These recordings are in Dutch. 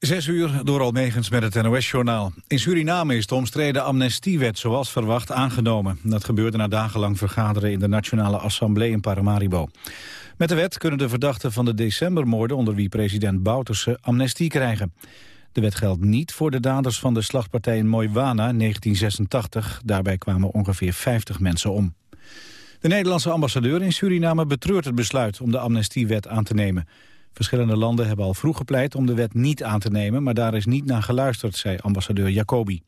Zes uur door Almegens met het NOS-journaal. In Suriname is de omstreden amnestiewet zoals verwacht aangenomen. Dat gebeurde na dagenlang vergaderen in de Nationale Assemblée in Paramaribo. Met de wet kunnen de verdachten van de decembermoorden... onder wie president Bouterse amnestie krijgen. De wet geldt niet voor de daders van de slagpartij in Moiwana in 1986. Daarbij kwamen ongeveer 50 mensen om. De Nederlandse ambassadeur in Suriname betreurt het besluit om de amnestiewet aan te nemen. Verschillende landen hebben al vroeg gepleit om de wet niet aan te nemen, maar daar is niet naar geluisterd, zei ambassadeur Jacobi.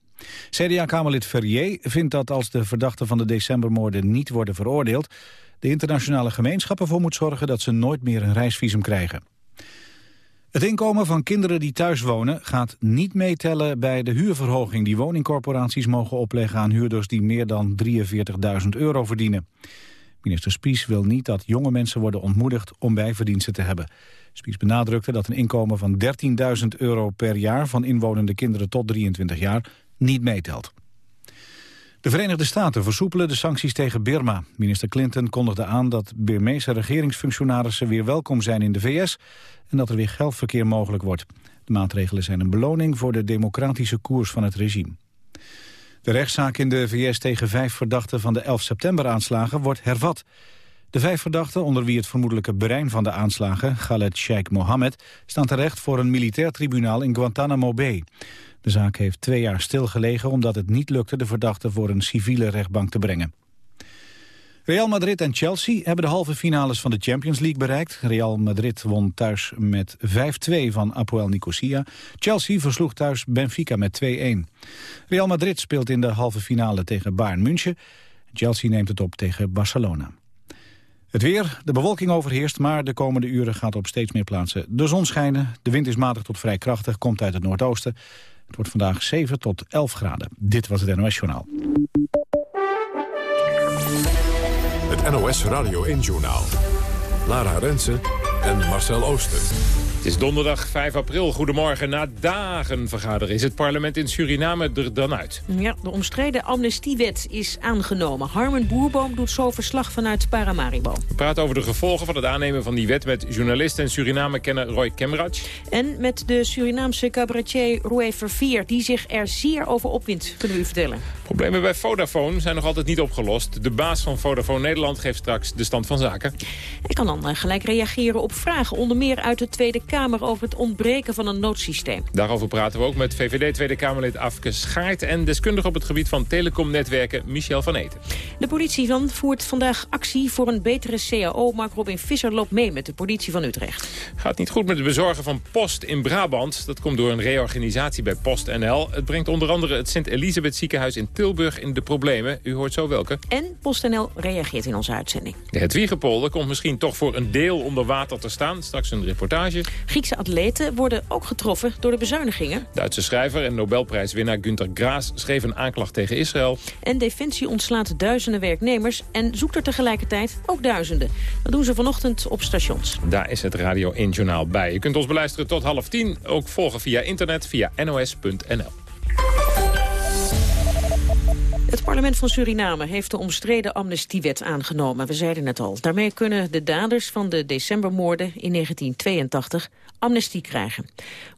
CDA-kamerlid Ferrier vindt dat als de verdachten van de decembermoorden niet worden veroordeeld, de internationale gemeenschap ervoor moet zorgen dat ze nooit meer een reisvisum krijgen. Het inkomen van kinderen die thuis wonen gaat niet meetellen bij de huurverhoging die woningcorporaties mogen opleggen aan huurders die meer dan 43.000 euro verdienen. Minister Spies wil niet dat jonge mensen worden ontmoedigd om bijverdiensten te hebben. Spies benadrukte dat een inkomen van 13.000 euro per jaar van inwonende kinderen tot 23 jaar niet meetelt. De Verenigde Staten versoepelen de sancties tegen Birma. Minister Clinton kondigde aan dat Birmeese regeringsfunctionarissen weer welkom zijn in de VS en dat er weer geldverkeer mogelijk wordt. De maatregelen zijn een beloning voor de democratische koers van het regime. De rechtszaak in de VS tegen vijf verdachten van de 11 september-aanslagen wordt hervat. De vijf verdachten, onder wie het vermoedelijke brein van de aanslagen, Khaled Sheikh Mohammed, staan terecht voor een militair tribunaal in Guantanamo Bay. De zaak heeft twee jaar stilgelegen omdat het niet lukte de verdachten voor een civiele rechtbank te brengen. Real Madrid en Chelsea hebben de halve finales van de Champions League bereikt. Real Madrid won thuis met 5-2 van Apoel Nicosia. Chelsea versloeg thuis Benfica met 2-1. Real Madrid speelt in de halve finale tegen Bayern München. Chelsea neemt het op tegen Barcelona. Het weer, de bewolking overheerst, maar de komende uren gaat op steeds meer plaatsen de zon schijnen. De wind is matig tot vrij krachtig, komt uit het noordoosten. Het wordt vandaag 7 tot 11 graden. Dit was het NOS Journaal. Het NOS Radio 1 Journaal. Lara Rensen en Marcel Ooster. Het is donderdag 5 april. Goedemorgen. Na dagen vergaderen is het parlement in Suriname er dan uit. Ja, de omstreden amnestiewet is aangenomen. Harmen Boerboom doet zo verslag vanuit Paramaribo. We praten over de gevolgen van het aannemen van die wet... met journalist en Suriname-kenner Roy Kemraj. En met de Surinaamse cabaretier Roué Verveer... die zich er zeer over opwindt, kunnen we u vertellen. Problemen bij Vodafone zijn nog altijd niet opgelost. De baas van Vodafone Nederland geeft straks de stand van zaken. Ik kan dan eh, gelijk reageren op vragen, onder meer uit de Tweede Kamer... over het ontbreken van een noodsysteem. Daarover praten we ook met VVD Tweede Kamerlid Afke Schaart... en deskundige op het gebied van telecomnetwerken Michel van Eten. De politie van voert vandaag actie voor een betere CAO. Mark Robin Visser loopt mee met de politie van Utrecht. Gaat niet goed met het bezorgen van post in Brabant. Dat komt door een reorganisatie bij PostNL. Het brengt onder andere het Sint-Elisabeth ziekenhuis in Tilburg in de problemen. U hoort zo welke. En PostNL reageert in onze uitzending. De Hedwiegepolder komt misschien toch voor een deel onder water te staan. Straks een reportage. Griekse atleten worden ook getroffen door de bezuinigingen. Duitse schrijver en Nobelprijswinnaar Günter Graas schreef een aanklacht tegen Israël. En Defensie ontslaat duizenden werknemers en zoekt er tegelijkertijd ook duizenden. Dat doen ze vanochtend op stations. Daar is het Radio 1 Journaal bij. Je kunt ons beluisteren tot half tien. Ook volgen via internet via nos.nl. parlement van Suriname heeft de omstreden amnestiewet aangenomen. We zeiden het al. Daarmee kunnen de daders van de decembermoorden in 1982 amnestie krijgen.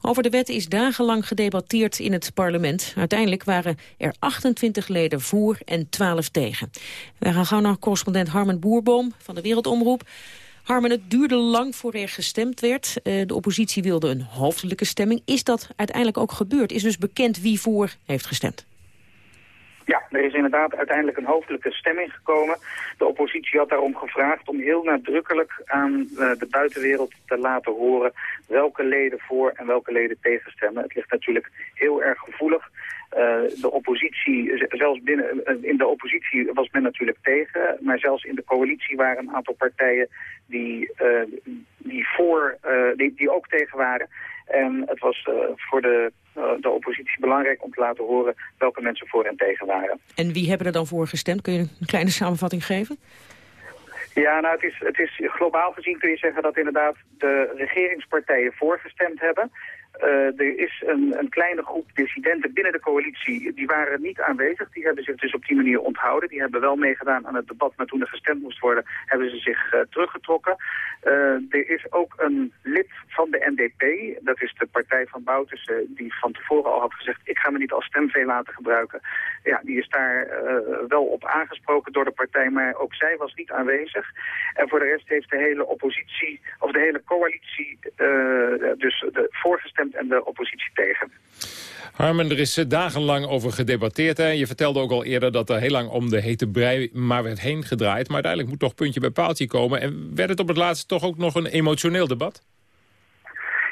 Over de wet is dagenlang gedebatteerd in het parlement. Uiteindelijk waren er 28 leden voor en 12 tegen. We gaan gauw naar correspondent Harmen Boerboom van de Wereldomroep. Harmen, het duurde lang voor er gestemd werd. Eh, de oppositie wilde een hoofdelijke stemming. Is dat uiteindelijk ook gebeurd? Is dus bekend wie voor heeft gestemd? Ja, er is inderdaad uiteindelijk een hoofdelijke stemming gekomen. De oppositie had daarom gevraagd om heel nadrukkelijk aan uh, de buitenwereld te laten horen welke leden voor en welke leden tegenstemmen. Het ligt natuurlijk heel erg gevoelig. Uh, de oppositie, zelfs binnen, uh, in de oppositie was men natuurlijk tegen, maar zelfs in de coalitie waren een aantal partijen die, die, voor, die, die ook tegen waren. En het was voor de, de oppositie belangrijk om te laten horen welke mensen voor en tegen waren. En wie hebben er dan voor gestemd? Kun je een kleine samenvatting geven? Ja, nou, het is, het is globaal gezien kun je zeggen dat inderdaad de regeringspartijen voorgestemd hebben. Uh, er is een, een, kleine groep dissidenten binnen de coalitie, die waren niet aanwezig. Die hebben zich dus op die manier onthouden. Die hebben wel meegedaan aan het debat, maar toen er gestemd moest worden, hebben ze zich uh, teruggetrokken. Uh, er is ook een lid van de NDP, dat is de partij van Bouters, die van tevoren al had gezegd, ik ga me niet als stemvee laten gebruiken. Ja, die is daar wel op aangesproken door de partij, maar ook zij was niet aanwezig. En voor de rest heeft de hele oppositie, of de hele coalitie, dus de en de oppositie tegen. Harmen, er is eh, dagenlang over gedebatteerd. Hè? Je vertelde ook al eerder dat er heel lang om de hete brei maar werd heen gedraaid. Maar uiteindelijk moet toch puntje bij paaltje komen. En werd het op het laatst toch ook nog een emotioneel debat?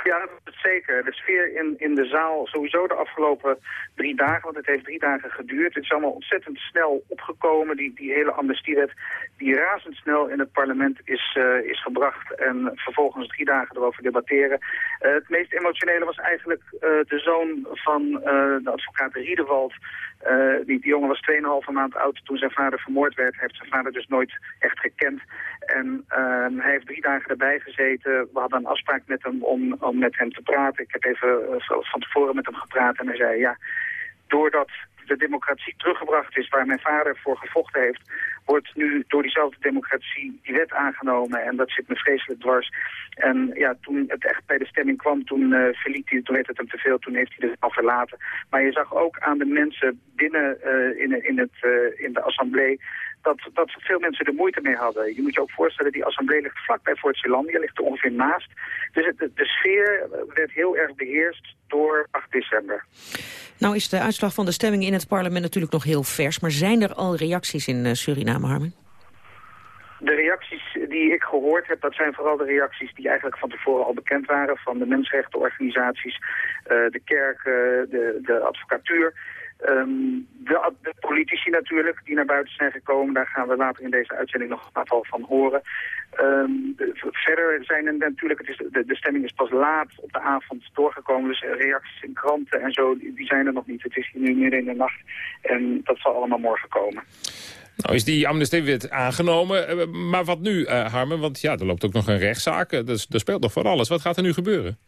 Ja, zeker. De sfeer in, in de zaal, sowieso de afgelopen drie dagen, want het heeft drie dagen geduurd. Het is allemaal ontzettend snel opgekomen. Die, die hele amnestiewet die razendsnel in het parlement is, uh, is gebracht en vervolgens drie dagen erover debatteren. Uh, het meest emotionele was eigenlijk uh, de zoon van de advocaat Riedewald. die, die jongen was 2,5 maand oud toen zijn vader vermoord werd. Hij heeft zijn vader dus nooit echt gekend. En ehm, hij heeft drie dagen erbij gezeten. We hadden een afspraak met hem om, om met hem te Ik heb even van tevoren met hem gepraat en hij zei ja, doordat de democratie teruggebracht is waar mijn vader voor gevochten heeft, wordt nu door diezelfde democratie die wet aangenomen. En dat zit me vreselijk dwars. En ja, toen het echt bij de stemming kwam, toen uh, verliet hij, toen werd het hem te veel, toen heeft hij het al verlaten. Maar je zag ook aan de mensen binnen uh, in, in, het, in de assemblee dat, dat veel mensen er moeite mee hadden. Je moet je ook voorstellen, die assemblee ligt vlakbij Fort Zeelandia, ligt er ongeveer naast. Dus het, de, sfeer werd heel erg beheerst door 8 december. Nou is de uitslag van de stemming in het parlement natuurlijk nog heel vers, maar zijn er al reacties in Suriname, Harmen? De reacties die ik gehoord heb, dat zijn vooral de reacties die eigenlijk van tevoren al bekend waren van de mensenrechtenorganisaties, de kerken, de, de advocatuur. Um, de, politici natuurlijk, die naar buiten zijn gekomen, daar gaan we later in deze uitzending nog een aantal van horen. De, verder zijn er natuurlijk, het is, de, stemming is pas laat op de avond doorgekomen, dus reacties in kranten en zo, die, zijn er nog niet. Het is nu midden in de nacht en dat zal allemaal morgen komen. Nou is die amnestiewet aangenomen, maar wat nu, uh, Harmen? Want ja, er loopt ook nog een rechtszaak, dus er speelt nog van alles. Wat gaat er nu gebeuren?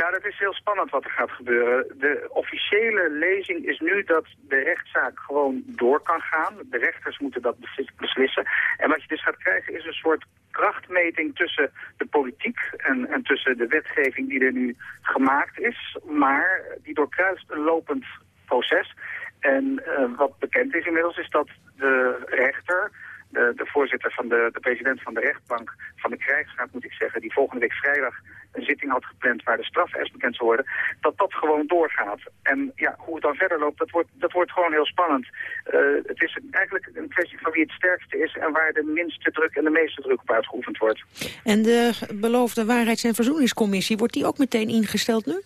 Ja, dat is heel spannend wat er gaat gebeuren. De officiële lezing is nu dat de rechtszaak gewoon door kan gaan. De rechters moeten dat beslissen. En wat je dus gaat krijgen is een soort krachtmeting tussen de politiek en, en tussen de wetgeving die er nu gemaakt is. Maar die doorkruist een lopend proces. En uh, wat bekend is inmiddels is dat de rechter de, de voorzitter van de, de president van de rechtbank van de krijgsraad, moet ik zeggen, die volgende week vrijdag een zitting had gepland waar de strafeis bekend zou worden, dat dat gewoon doorgaat. En ja, hoe het dan verder loopt, dat wordt, dat wordt gewoon heel spannend. Uh, het is eigenlijk een kwestie van wie het sterkste is en waar de minste druk en de meeste druk op uitgeoefend wordt. En de beloofde Waarheids- en Verzoeningscommissie, wordt die ook meteen ingesteld nu?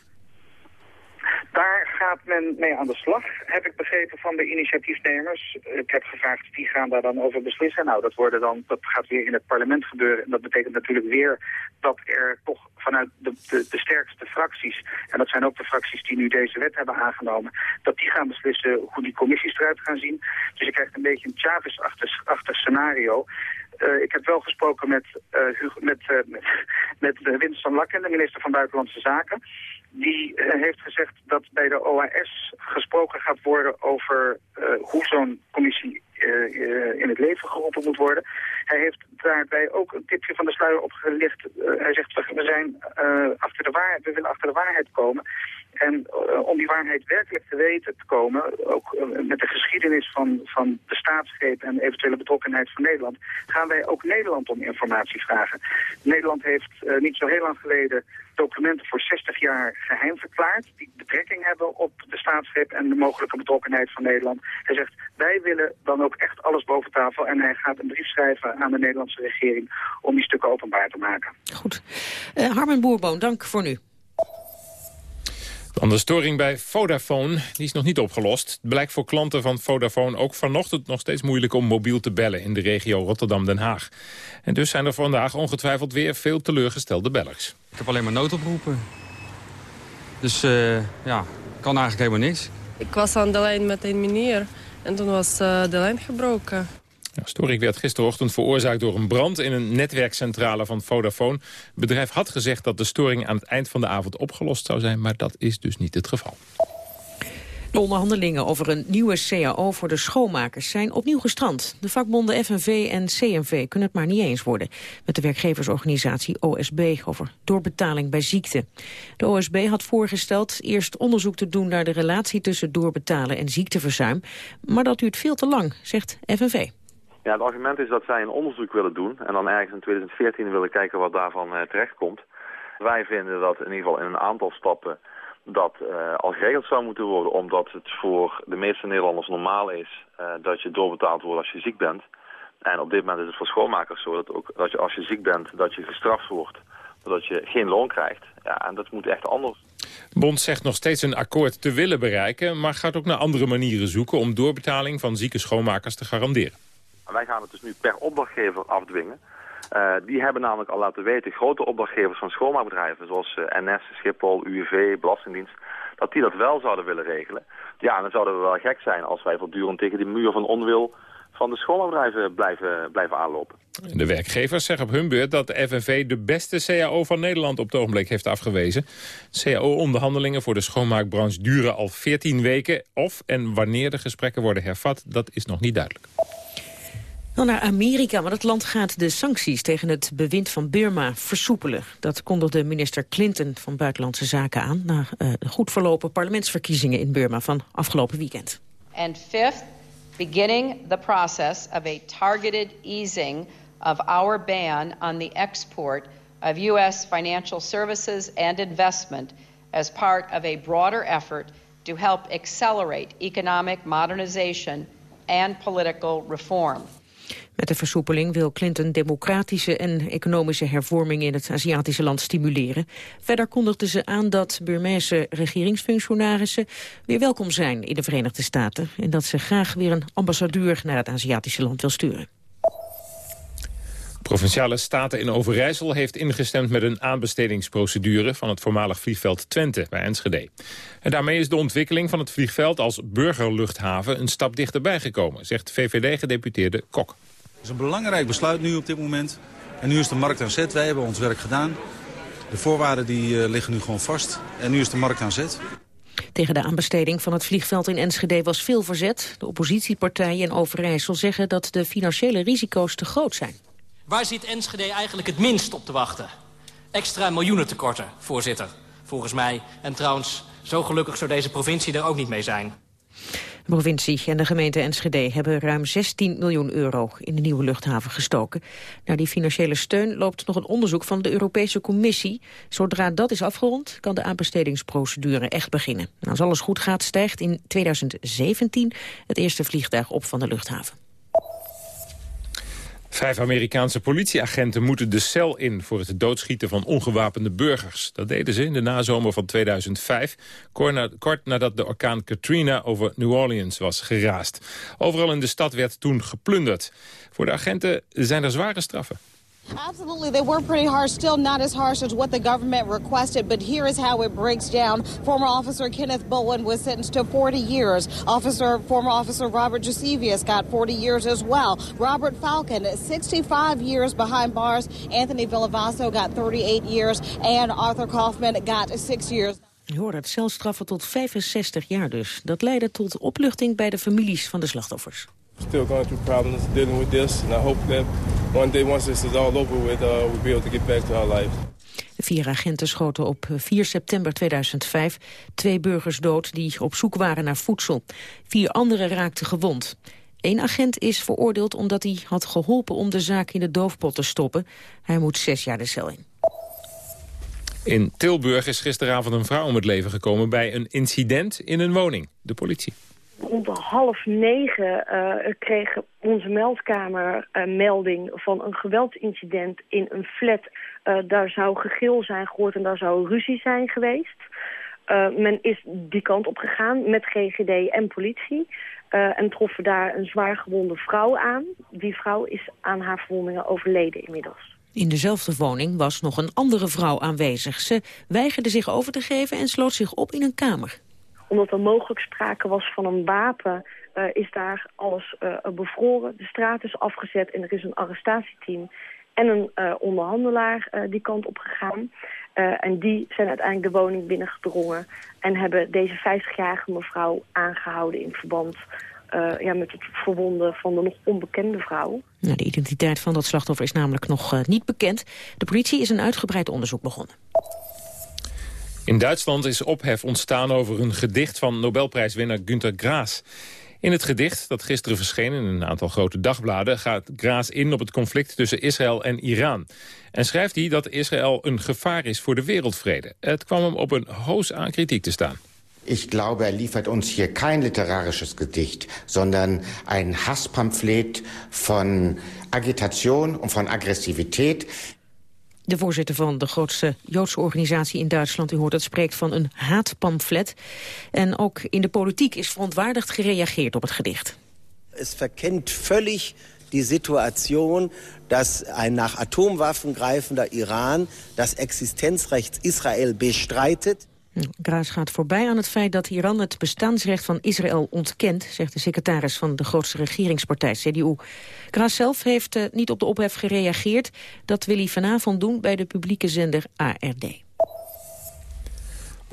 Daar gaat men mee aan de slag, heb ik begrepen van de initiatiefnemers. Ik heb gevraagd wie gaan daar dan over beslissen. Nou, dat, worden dan, dat gaat weer in het parlement gebeuren. En dat betekent natuurlijk weer dat er toch vanuit de, de, de sterkste fracties... en dat zijn ook de fracties die nu deze wet hebben aangenomen... dat die gaan beslissen hoe die commissies eruit gaan zien. Dus je krijgt een beetje een Chavez-achtig scenario... Uh, ik heb wel gesproken met, uh, met, met, met Winston Lakken, de minister van Buitenlandse Zaken die uh, heeft gezegd dat bij de OAS gesproken gaat worden over uh, hoe zo'n commissie uh, in het leven geroepen moet worden. Hij heeft daarbij ook een tipje van de sluier opgelicht. hij zegt, we zijn achter de waarheid, we willen achter de waarheid komen. En om die waarheid werkelijk te weten te komen, ook met de geschiedenis van, van de staatsgreep en eventuele betrokkenheid van Nederland, gaan wij ook Nederland om informatie vragen. Nederland heeft niet zo heel lang geleden documenten voor 60 jaar geheim verklaard... die betrekking hebben op de staatsgreep en de mogelijke betrokkenheid van Nederland. Hij zegt, wij willen dan ook echt alles boven tafel... en hij gaat een brief schrijven aan de Nederlandse regering... om die stukken openbaar te maken. Goed. Harmen Boerboon, dank voor nu. Dan de storing bij Vodafone, die is nog niet opgelost. Het blijkt voor klanten van Vodafone ook vanochtend nog steeds moeilijk om mobiel te bellen in de regio Rotterdam-Den Haag. En dus zijn er vandaag ongetwijfeld weer veel teleurgestelde bellers. Ik heb alleen maar noodoproepen. Dus uh, ja, kan eigenlijk helemaal niks. Ik was aan de lijn met een meneer en toen was uh, de lijn gebroken. De storing werd gisterochtend veroorzaakt door een brand in een netwerkcentrale van Vodafone. Het bedrijf had gezegd dat de storing aan het eind van de avond opgelost zou zijn, maar dat is dus niet het geval. De onderhandelingen over een nieuwe CAO voor de schoonmakers zijn opnieuw gestrand. De vakbonden FNV en CNV kunnen het maar niet eens worden met de werkgeversorganisatie OSB over doorbetaling bij ziekte. De OSB had voorgesteld eerst onderzoek te doen naar de relatie tussen doorbetalen en ziekteverzuim, maar dat duurt veel te lang, zegt FNV. Ja, het argument is dat zij een onderzoek willen doen en dan ergens in 2014 willen kijken wat daarvan uh, terechtkomt. Wij vinden dat in ieder geval in een aantal stappen dat uh, al geregeld zou moeten worden... omdat het voor de meeste Nederlanders normaal is uh, dat je doorbetaald wordt als je ziek bent. En op dit moment is het voor schoonmakers zo dat, ook, dat je als je ziek bent... dat je gestraft wordt, dat je geen loon krijgt. Ja, en dat moet echt anders. De bond zegt nog steeds een akkoord te willen bereiken... maar gaat ook naar andere manieren zoeken om doorbetaling van zieke schoonmakers te garanderen. Wij gaan het dus nu per opdrachtgever afdwingen. Uh, die hebben namelijk al laten weten, grote opdrachtgevers van schoonmaakbedrijven, zoals uh, NS, Schiphol, UWV, Belastingdienst, dat die dat wel zouden willen regelen. Ja, dan zouden we wel gek zijn als wij voortdurend tegen die muur van onwil van de schoonmaakbedrijven blijven, blijven aanlopen. De werkgevers zeggen op hun beurt dat de FNV de beste CAO van Nederland op het ogenblik heeft afgewezen. CAO-onderhandelingen voor de schoonmaakbranche duren al 14 weken. Of en wanneer de gesprekken worden hervat, dat is nog niet duidelijk. Dan naar Amerika, want het land gaat de sancties tegen het bewind van Burma versoepelen. Dat kondigde minister Clinton van Buitenlandse Zaken aan... na de goed verlopen parlementsverkiezingen in Burma van afgelopen weekend. And fifth, beginning the process of a targeted easing of our ban on the export of U.S. financial services and investment as part of a broader effort to help accelerate economic modernization and political reform. Met de versoepeling wil Clinton democratische en economische hervormingen in het Aziatische land stimuleren. Verder kondigde ze aan dat Burmeese regeringsfunctionarissen weer welkom zijn in de Verenigde Staten. En dat ze graag weer een ambassadeur naar het Aziatische land wil sturen. Provinciale Staten in Overijssel heeft ingestemd met een aanbestedingsprocedure van het voormalig vliegveld Twente bij Enschede. En daarmee is de ontwikkeling van het vliegveld als burgerluchthaven een stap dichterbij gekomen, zegt VVD-gedeputeerde Kok. Het is een belangrijk besluit nu op dit moment. En nu is de markt aan zet. Wij hebben ons werk gedaan. De voorwaarden die, uh, liggen nu gewoon vast. En nu is de markt aan zet. Tegen de aanbesteding van het vliegveld in Enschede was veel verzet. De oppositiepartijen in Overijssel zeggen dat de financiële risico's te groot zijn. Waar zit Enschede eigenlijk het minst op te wachten? Extra miljoenentekorten, voorzitter, volgens mij. En trouwens, zo gelukkig zou deze provincie er ook niet mee zijn. De provincie en de gemeente Enschede hebben ruim 16 miljoen euro in de nieuwe luchthaven gestoken. Naar die financiële steun loopt nog een onderzoek van de Europese Commissie. Zodra dat is afgerond, kan de aanbestedingsprocedure echt beginnen. En als alles goed gaat, stijgt in 2017 het eerste vliegtuig op van de luchthaven. Vijf Amerikaanse politieagenten moeten de cel in voor het doodschieten van ongewapende burgers. Dat deden ze in de nazomer van 2005, kort nadat de orkaan Katrina over New Orleans was geraast. Overal in de stad werd toen geplunderd. Voor de agenten zijn er zware straffen. Absolutely. They were pretty harsh, still not as harsh as what the government requested, but here is how it breaks down. Former Officer Kenneth Bowen was sentenced to 40 years. Officer, former Officer Robert Josevius got 40 years as well. Robert Falcon, 65 years behind bars. Anthony Villavasso got 38 years. And Arthur Kaufman got 6 years. Je hoort het celstraffen tot 65 jaar dus. Dat leidde tot opluchting bij de families van de slachtoffers. Still going through problems dealing with this, and I hope that one day, once this is all over with, uh, we'll be able to get back to our lives. De vier agenten schoten op 4 september 2005 twee burgers dood die op zoek waren naar voedsel. Vier anderen raakten gewond. Eén agent is veroordeeld omdat hij had geholpen om de zaak in de doofpot te stoppen. Hij moet zes jaar de cel in. In Tilburg is gisteravond een vrouw om het leven gekomen bij een incident in een woning. De politie. Rond half negen uh, kreeg onze meldkamer uh, melding van een geweldincident in een flat. Uh, daar zou gegil zijn gehoord en daar zou ruzie zijn geweest. men is die kant op gegaan met GGD en politie. en troffen daar een zwaar gewonde vrouw aan. Die vrouw is aan haar verwondingen overleden inmiddels. In dezelfde woning was nog een andere vrouw aanwezig. Ze weigerde zich over te geven en sloot zich op in een kamer omdat er mogelijk sprake was van een wapen is daar alles bevroren. De straat is afgezet en er is een arrestatieteam en een onderhandelaar die kant op gegaan. en die zijn uiteindelijk de woning binnengedrongen en hebben deze 50-jarige mevrouw aangehouden in verband ja, met het verwonden van de nog onbekende vrouw. De identiteit van dat slachtoffer is namelijk nog niet bekend. De politie is een uitgebreid onderzoek begonnen. In Duitsland is ophef ontstaan over een gedicht van Nobelprijswinnaar Günter Graas. In het gedicht, dat gisteren verscheen in een aantal grote dagbladen... gaat Graas in op het conflict tussen Israël en Iran. En schrijft hij dat Israël een gevaar is voor de wereldvrede. Het kwam hem op een hoos aan kritiek te staan. Ich glaube, er liefert uns hier kein literarisches Gedicht, sondern ein Hasspamphlet von Agitation und von Aggressivität. De voorzitter van de grootste Joodse organisatie in Duitsland, u hoort het, spreekt van een haatpamflet. En ook in de politiek is verontwaardigd gereageerd op het gedicht. Het verkent völlig die Situation, dass ein nach Atomwaffen greifender Iran das Existenzrecht Israel bestreitet. Graas gaat voorbij aan het feit dat Iran het bestaansrecht van Israël ontkent, zegt de secretaris van de grootste regeringspartij, CDU. Graas zelf heeft uh, niet op de ophef gereageerd. Dat wil hij vanavond doen bij de publieke zender ARD.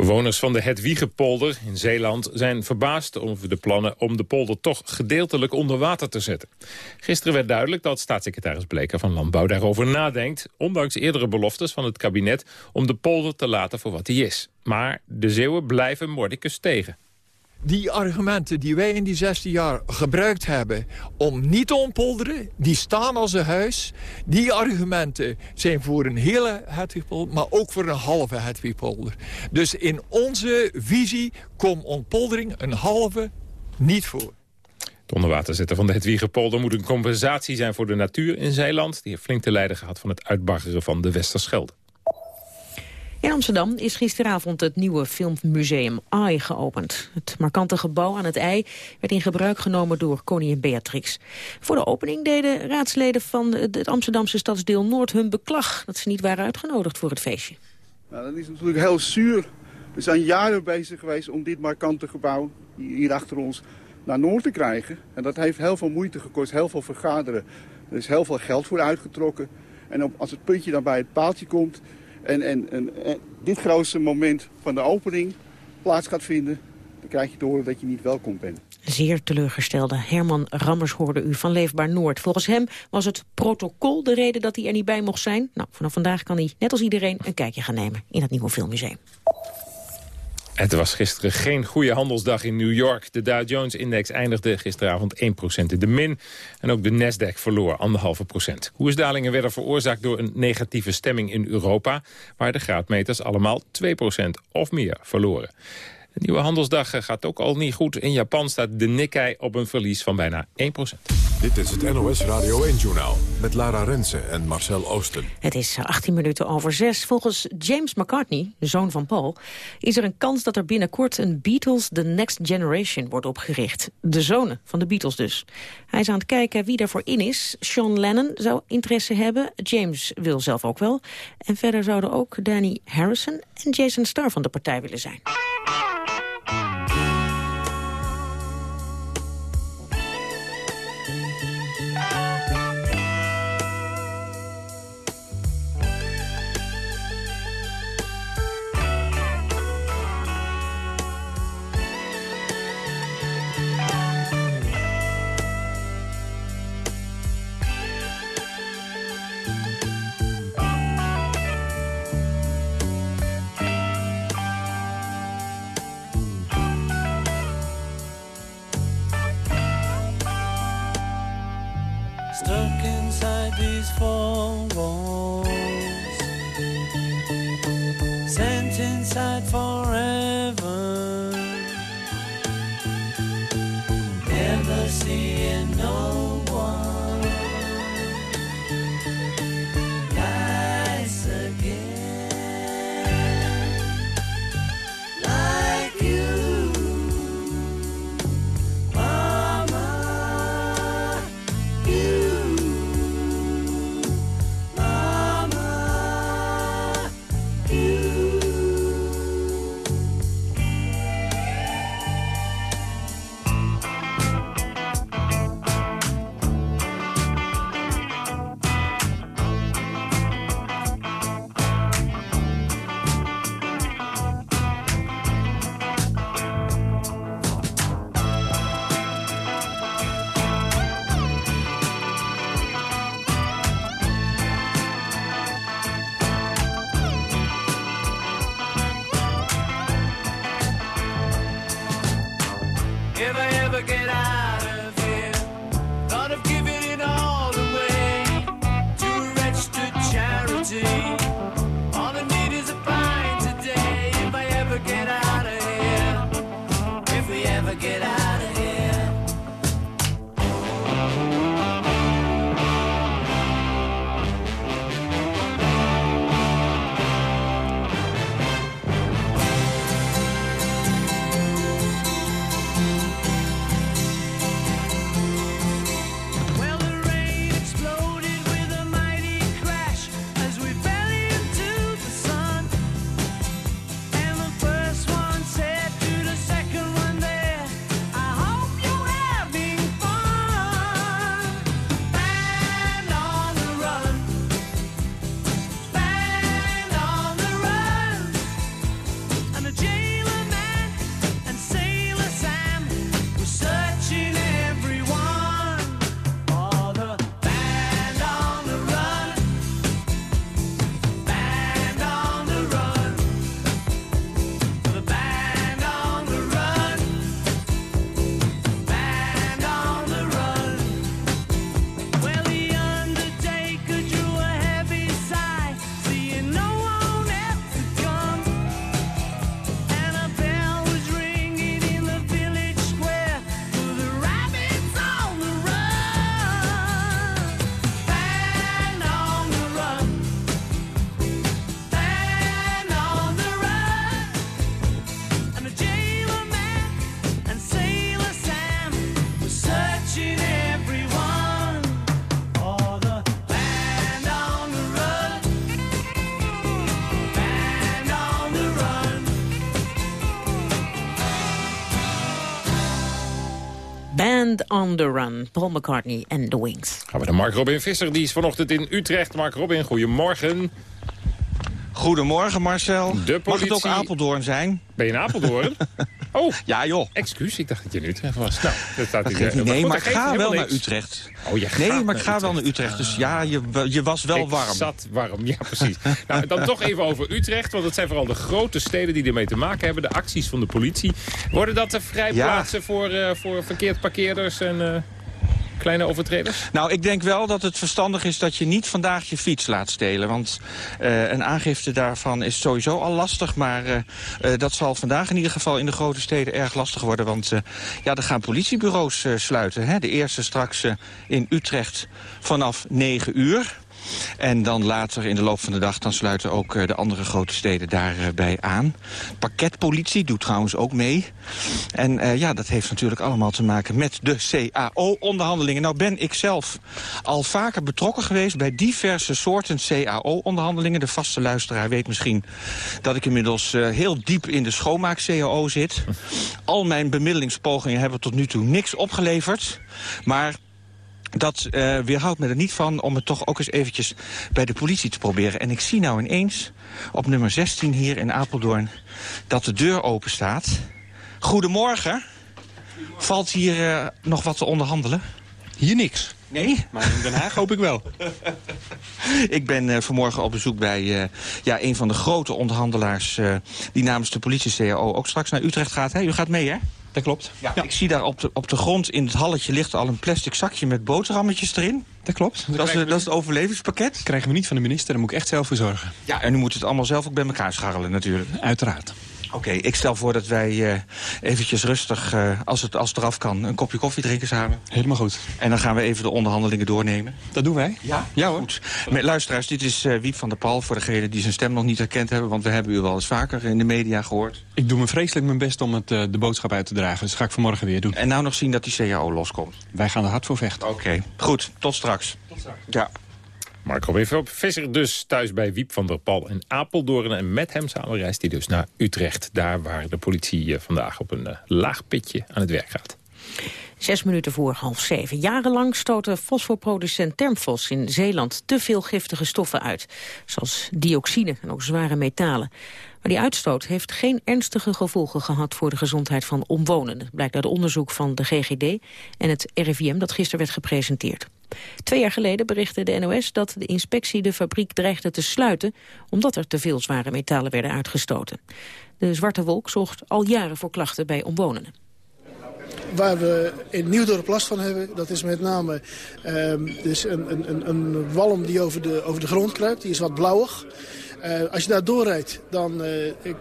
Bewoners van de Hedwiegepolder in Zeeland zijn verbaasd over de plannen om de polder toch gedeeltelijk onder water te zetten. Gisteren werd duidelijk dat staatssecretaris Bleker van Landbouw daarover nadenkt, ondanks eerdere beloftes van het kabinet om de polder te laten voor wat hij is. Maar de Zeeuwen blijven mordicus tegen die argumenten die wij in die 16 jaar gebruikt hebben om niet te ontpolderen, die staan als een huis. Die argumenten zijn voor een hele Hedwigpolder, maar ook voor een halve Hedwigpolder. Dus in onze visie komt ontpoldering een halve niet voor. Het onderwaterzetten van de Hedwiegepolder moet een compensatie zijn voor de natuur in Zeeland. Die heeft flink te lijden gehad van het uitbaggeren van de Westerschelde. In Amsterdam is gisteravond het nieuwe filmmuseum AI geopend. Het markante gebouw aan het ei werd in gebruik genomen door koningin Beatrix. Voor de opening deden raadsleden van het Amsterdamse stadsdeel Noord hun beklag... dat ze niet waren uitgenodigd voor het feestje. Nou, dat is natuurlijk heel zuur. We zijn jaren bezig geweest om dit markante gebouw hier achter ons naar Noord te krijgen. En dat heeft heel veel moeite gekost, heel veel vergaderen. Er is heel veel geld voor uitgetrokken. En als het puntje dan bij het paaltje komt en, en, en, dit grootste moment van de opening plaats gaat vinden... dan krijg je te horen dat je niet welkom bent. Zeer teleurgestelde Herman Rammers hoorde u van Leefbaar Noord. Volgens hem was het protocol de reden dat hij er niet bij mocht zijn. Nou, vanaf vandaag kan hij, net als iedereen, een kijkje gaan nemen in het nieuwe filmmuseum. Het was gisteren geen goede handelsdag in New York. De Dow Jones-index eindigde gisteravond 1% in de min. En ook de Nasdaq verloor 1,5 procent. Koersdalingen werden veroorzaakt door een negatieve stemming in Europa... waar de graadmeters allemaal 2% of meer verloren. De nieuwe handelsdag gaat ook al niet goed. In Japan staat de Nikkei op een verlies van bijna 1% Dit is het NOS Radio 1-journaal met Lara Rensen en Marcel Oosten. Het is 18 minuten over 6. Volgens James McCartney, de zoon van Paul... is er een kans dat er binnenkort een Beatles The Next Generation wordt opgericht. De zonen van de Beatles dus. Hij is aan het kijken wie daarvoor in is. Sean Lennon zou interesse hebben. James wil zelf ook wel. En verder zouden ook Danny Harrison en Jason Starr van de partij willen zijn. is forewarned. On the Run, Paul McCartney en The Wings. Gaan we naar Mark Robin Visser, die is vanochtend in Utrecht. Mark Robin, goedemorgen. Goedemorgen Marcel. De Mag het ook politie- Apeldoorn zijn? Ben je in Apeldoorn? oh. Ja joh. Excuus, ik dacht dat je in Utrecht was. Nou, dat staat Dat niet. Nee, goed, maar ik ga wel naar. Utrecht. Oh, je Nee, maar ik ga wel naar Utrecht. Dus ja, je, je was wel Ik warm. zat warm, ja precies. nou, dan toch even over Utrecht, want het zijn vooral de grote steden die ermee te maken hebben. De acties van de politie. Worden dat de vrijplaatsen voor, eh, voor verkeerd parkeerders en eh, kleine overtreders? Nou, ik denk wel dat het verstandig is dat je niet vandaag je fiets laat stelen. Want eh, een aangifte daarvan is sowieso al lastig. Maar eh, eh, dat zal vandaag in ieder geval in de grote steden erg lastig worden. Want ja, er gaan politiebureaus sluiten. Hè? De eerste straks in Utrecht vanaf 9 uur. En dan later in de loop van de dag dan sluiten ook eh, de andere grote steden daarbij aan. Parketpolitie doet trouwens ook mee. En eh, ja, dat heeft natuurlijk allemaal te maken met de CAO-onderhandelingen. Nou ben ik zelf al vaker betrokken geweest bij diverse soorten CAO-onderhandelingen. De vaste luisteraar weet misschien dat ik inmiddels eh, heel diep in de schoonmaak-CAO zit. Al mijn bemiddelingspogingen hebben tot nu toe niks opgeleverd. Maar dat eh, weerhoudt me er niet van om het toch ook eens eventjes bij de politie te proberen. En ik zie nou ineens op nummer 16 hier in Apeldoorn dat de deur open staat. Goedemorgen. Valt hier eh, nog wat te onderhandelen? Hier niks. Nee? Maar in Den Haag hoop ik wel. Ik ben eh, vanmorgen op bezoek bij eh, ja, een van de grote onderhandelaars... eh, die namens de politie-CAO ook straks naar Utrecht gaat. Hè? U gaat mee, hè? Dat klopt. Ja, Ik zie daar op de, op de grond in het halletje ligt al een plastic zakje met boterhammetjes erin. Dat klopt. Dat is, dat is het overlevingspakket. krijgen we niet van de minister, daar moet ik echt zelf voor zorgen. Ja, en u moet het allemaal zelf ook bij elkaar scharrelen natuurlijk. Uiteraard. Oké, ik stel voor dat wij eh, eventjes rustig, eh, als, het, als het eraf kan, een kopje koffie drinken samen. Helemaal goed. En dan gaan we even de onderhandelingen doornemen. Dat doen wij. Ja? Ja hoor. Goed. Met luisteraars, dit is eh, Wiep van der Pal, voor degenen die zijn stem nog niet herkend hebben. Want we hebben u wel eens vaker in de media gehoord. Ik doe me vreselijk mijn best om het, de boodschap uit te dragen. Dus dat ga ik vanmorgen weer doen. En nou nog zien dat die CAO loskomt. Wij gaan er hard voor vechten. Oké, goed. Tot straks. Tot straks. Ja. Marco Wiffer Visser dus thuis bij Wiep van der Pal in Apeldoorn. En met hem samen reist hij dus naar Utrecht. Daar waar de politie eh, vandaag op een eh, laag pitje aan het werk gaat. Zes minuten voor half zeven. Jarenlang stoten fosforproducent Termfos in Zeeland te veel giftige stoffen uit. Zoals dioxine en ook zware metalen. Maar die uitstoot heeft geen ernstige gevolgen gehad voor de gezondheid van omwonenden. Blijkt uit onderzoek van de GGD en het RIVM dat gisteren werd gepresenteerd. Twee jaar geleden berichtte de NOS dat de inspectie de fabriek dreigde te sluiten... omdat er te veel zware metalen werden uitgestoten. De Zwarte Wolk zocht al jaren voor klachten bij omwonenden. Waar we in Nieuwdorp last van hebben, dat is met name ehm, dus een, een, een, een walm die over de, over de grond kruipt. Die is wat blauwig. Eh, als je daar doorrijdt, dan eh,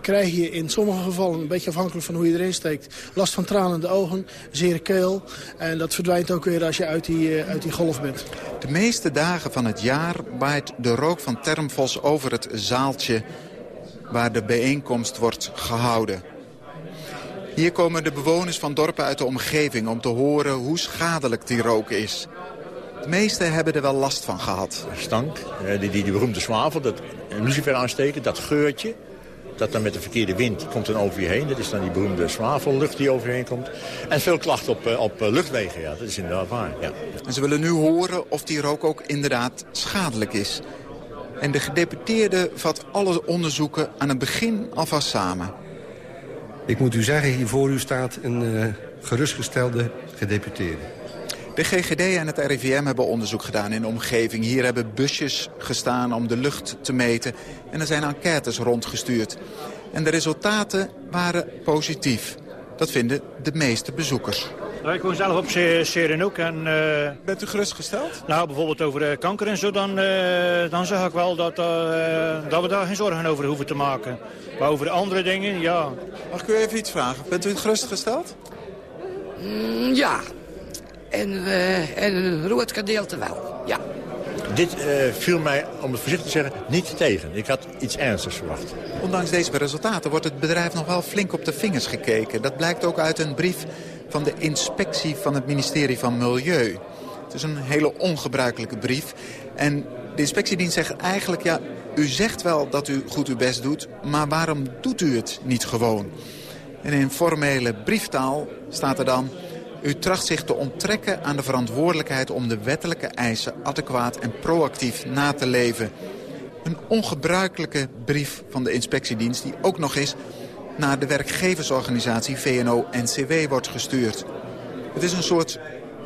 krijg je in sommige gevallen, een beetje afhankelijk van hoe je erin steekt, last van tranende ogen, zere keel. En dat verdwijnt ook weer als je uit die, eh, uit die golf bent. De meeste dagen van het jaar waait de rook van Termvos over het zaaltje waar de bijeenkomst wordt gehouden. Hier komen de bewoners van dorpen uit de omgeving om te horen hoe schadelijk die rook is. De meesten hebben er wel last van gehad. Stank, eh, die, die, die beroemde zwavel, dat lucifer aansteken, dat geurtje. Dat dan met de verkeerde wind komt dan over je heen. Dat is dan die beroemde zwavellucht die over je heen komt. En veel klachten op, eh, op eh, luchtwegen, ja, dat is inderdaad waar. Ja. En ze willen nu horen of die rook ook inderdaad schadelijk is. En de gedeputeerde vat alle onderzoeken aan het begin alvast samen. Ik moet u zeggen, hier voor u staat een eh, gerustgestelde gedeputeerde. De GGD en het RIVM hebben onderzoek gedaan in de omgeving. Hier hebben busjes gestaan om de lucht te meten. En er zijn enquêtes rondgestuurd. En de resultaten waren positief. Dat vinden de meeste bezoekers. Nou, ik woon zelf op Se- Serenhoek en... eh, Bent u gerustgesteld? Nou, bijvoorbeeld over eh, kanker en zo, dan, eh, dan zeg ik wel dat, eh, dat we daar geen zorgen over hoeven te maken. Maar over de andere dingen, ja. Mag ik u even iets vragen? Bent u gerustgesteld? Mm, ja. En, eh, en een rood gedeelte wel, ja. Dit eh, viel mij, om het voorzichtig te zeggen, niet tegen. Ik had iets ernstigs verwacht. Ondanks deze resultaten wordt het bedrijf nog wel flink op de vingers gekeken. Dat blijkt ook uit een brief van de inspectie van het ministerie van Milieu. Het is een hele ongebruikelijke brief. En de inspectiedienst zegt eigenlijk, ja, u zegt wel dat u goed uw best doet... maar waarom doet u het niet gewoon? En in formele brieftaal staat er dan... U tracht zich te onttrekken aan de verantwoordelijkheid om de wettelijke eisen adequaat en proactief na te leven. Een ongebruikelijke brief van de inspectiedienst die ook nog eens naar de werkgeversorganisatie VNO-NCW wordt gestuurd. Het is een soort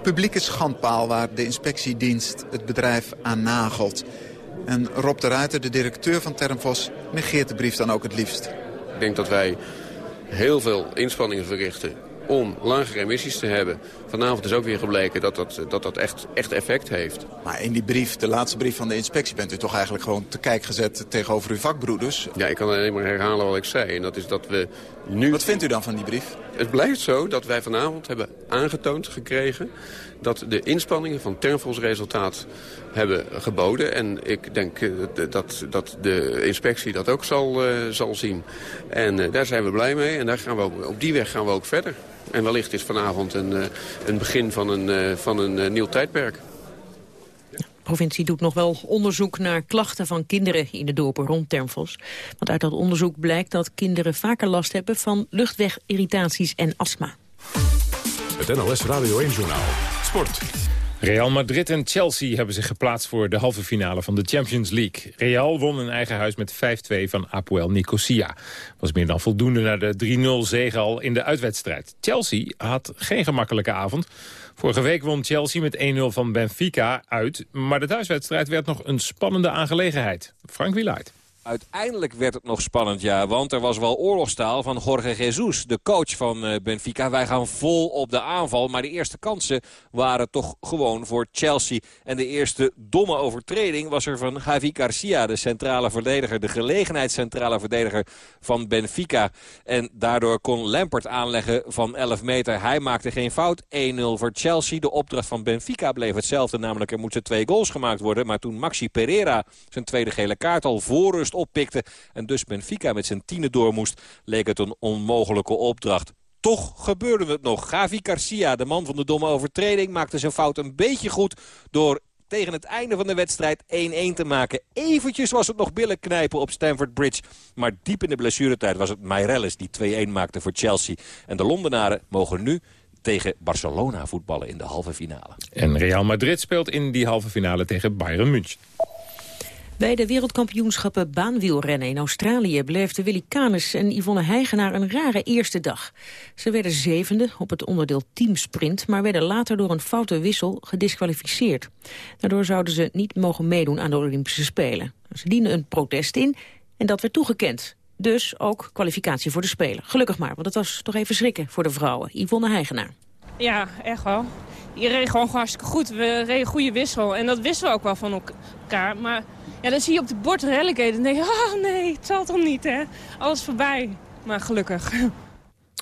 publieke schandpaal waar de inspectiedienst het bedrijf aan nagelt. En Rob de Ruiter, de directeur van Termvos, negeert de brief dan ook het liefst. Ik denk dat wij heel veel inspanningen verrichten om lagere emissies te hebben. Vanavond is ook weer gebleken dat dat, dat, dat echt, echt effect heeft. Maar in die brief, de laatste brief van de inspectie... bent u toch eigenlijk gewoon te kijk gezet tegenover uw vakbroeders? Ja, ik kan alleen maar herhalen wat ik zei. En dat is dat we nu... Wat vindt u dan van die brief? Het blijft zo dat wij vanavond hebben aangetoond gekregen... dat de inspanningen van Termfos resultaat hebben geboden. En ik denk eh, dat, dat de inspectie dat ook zal, eh, zal zien. En eh, daar zijn we blij mee. En daar gaan we ook, op die weg gaan we ook verder. En wellicht is vanavond een, eh, een begin van een, eh, van een eh, nieuw tijdperk. De provincie doet nog wel onderzoek naar klachten van kinderen in de dorpen rond Termvos. Want uit dat onderzoek blijkt dat kinderen vaker last hebben van luchtwegirritaties en astma. Het NOS Radio 1-journaal. Sport. Real Madrid en Chelsea hebben zich geplaatst voor de halve finale van de Champions League. Real won in eigen huis met 5-2 van Apoel Nicosia. Was meer dan voldoende naar de 3-0 zege al in de uitwedstrijd. Chelsea had geen gemakkelijke avond. Vorige week won Chelsea met 1-0 van Benfica uit. Maar de thuiswedstrijd werd nog een spannende aangelegenheid. Frank Wieluid. Uiteindelijk werd het nog spannend, ja. Want er was wel oorlogstaal van Jorge Jesus, de coach van eh, Benfica. Wij gaan vol op de aanval. Maar de eerste kansen waren toch gewoon voor Chelsea. En de eerste domme overtreding was er van Javi Garcia, de centrale verdediger. De gelegenheidscentrale verdediger van Benfica. En daardoor kon Lampert aanleggen van 11 meter. Hij maakte geen fout. 1-0 voor Chelsea. De opdracht van Benfica bleef hetzelfde. Namelijk er moeten twee goals gemaakt worden. Maar toen Maxi Pereira zijn tweede gele kaart al voor rust oppikte... en dus Benfica met zijn tienen door moest... leek het een onmogelijke opdracht. Toch gebeurde het nog. Gavi Garcia, de man van de domme overtreding... maakte zijn fout een beetje goed door tegen het einde van de wedstrijd 1-1 te maken. Eventjes was het nog billen knijpen op Stamford Bridge. Maar diep in de blessuretijd was het Meireles die 2-1 maakte voor Chelsea. En de Londenaren mogen nu tegen Barcelona voetballen in de halve finale. En Real Madrid speelt in die halve finale tegen Bayern München. Bij de wereldkampioenschappen baanwielrennen in Australië beleefden Willy Canes en Yvonne Heigenaar een rare eerste dag. Ze werden zevende op het onderdeel teamsprint, maar werden later door een foute wissel gedisqualificeerd. Daardoor zouden ze niet mogen meedoen aan de Olympische Spelen. Ze dienden een protest in en dat werd toegekend. Dus ook kwalificatie voor de Spelen. Gelukkig maar, want het was toch even schrikken voor de vrouwen. Yvonne Heigenaar. Ja, echt wel. Je reed gewoon hartstikke goed. We reden goede wissel. En dat wisselen we ook wel van elkaar. Maar ja, dan zie je op de bord relegate. En denk je, oh nee, het zal toch niet, hè? Alles voorbij. Maar gelukkig.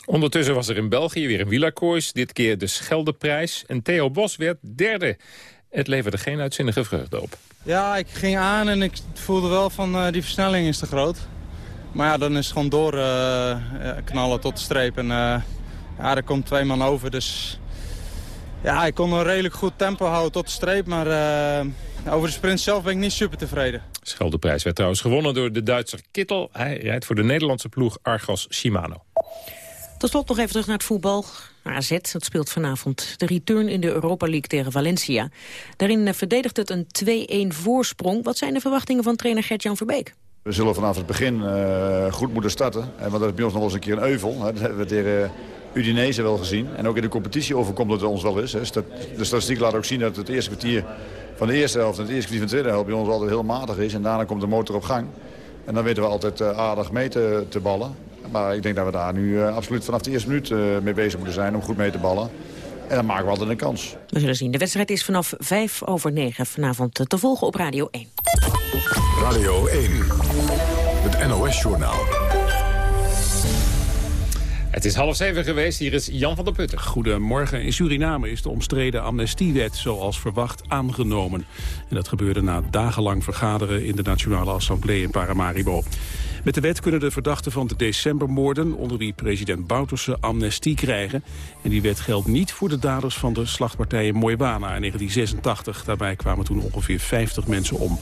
Ondertussen was er in België weer een wielerkoers. Dit keer de Scheldeprijs. En Theo Bos werd derde. Het leverde geen uitzinnige vreugde op. Ja, ik ging aan en ik voelde wel van eh, die versnelling is te groot. Maar ja, dan is het gewoon door eh, eh, knallen tot de streep. En eh, ja, er komt twee man over, dus... Ja, ik kon een redelijk goed tempo houden tot de streep, maar eh, over de sprint zelf ben ik niet super tevreden. Scheldeprijs werd trouwens gewonnen door de Duitser Kittel. Hij rijdt voor de Nederlandse ploeg Argos Shimano. Tot slot nog even terug naar het voetbal. AZ, dat speelt vanavond de return in de Europa League tegen Valencia. Daarin eh, verdedigt het een 2-1 voorsprong. Wat zijn de verwachtingen van trainer Gert-Jan Verbeek? We zullen vanaf het begin eh, goed moeten starten. En want dat is bij ons nog wel eens een keer een euvel. Hè. Dat hebben we tegen Udinese wel gezien. En ook in de competitie overkomt het ons wel eens. Hè. De statistiek laat ook zien dat het eerste kwartier van de eerste helft... en het eerste kwartier van de tweede helft bij ons altijd heel matig is. En daarna komt de motor op gang. En dan weten we altijd eh, aardig mee te, te ballen. Maar ik denk dat we daar nu eh, absoluut vanaf de eerste minuut eh, mee bezig moeten zijn... om goed mee te ballen. En dan maken we altijd een kans. We zullen zien. De wedstrijd is vanaf 5 over 9 vanavond te volgen op Radio 1. Radio 1. Het NOS-journaal. Het is half zeven geweest. Hier is Jan van der Putten. Goedemorgen. In Suriname is de omstreden amnestiewet zoals verwacht aangenomen. En dat gebeurde na dagenlang vergaderen in de Nationale Assemblée in Paramaribo. Met de wet kunnen de verdachten van de decembermoorden... onder wie president Bouterse amnestie krijgen. En die wet geldt niet voor de daders van de slachtpartij in Moiwana in 1986. Daarbij kwamen toen ongeveer 50 mensen om.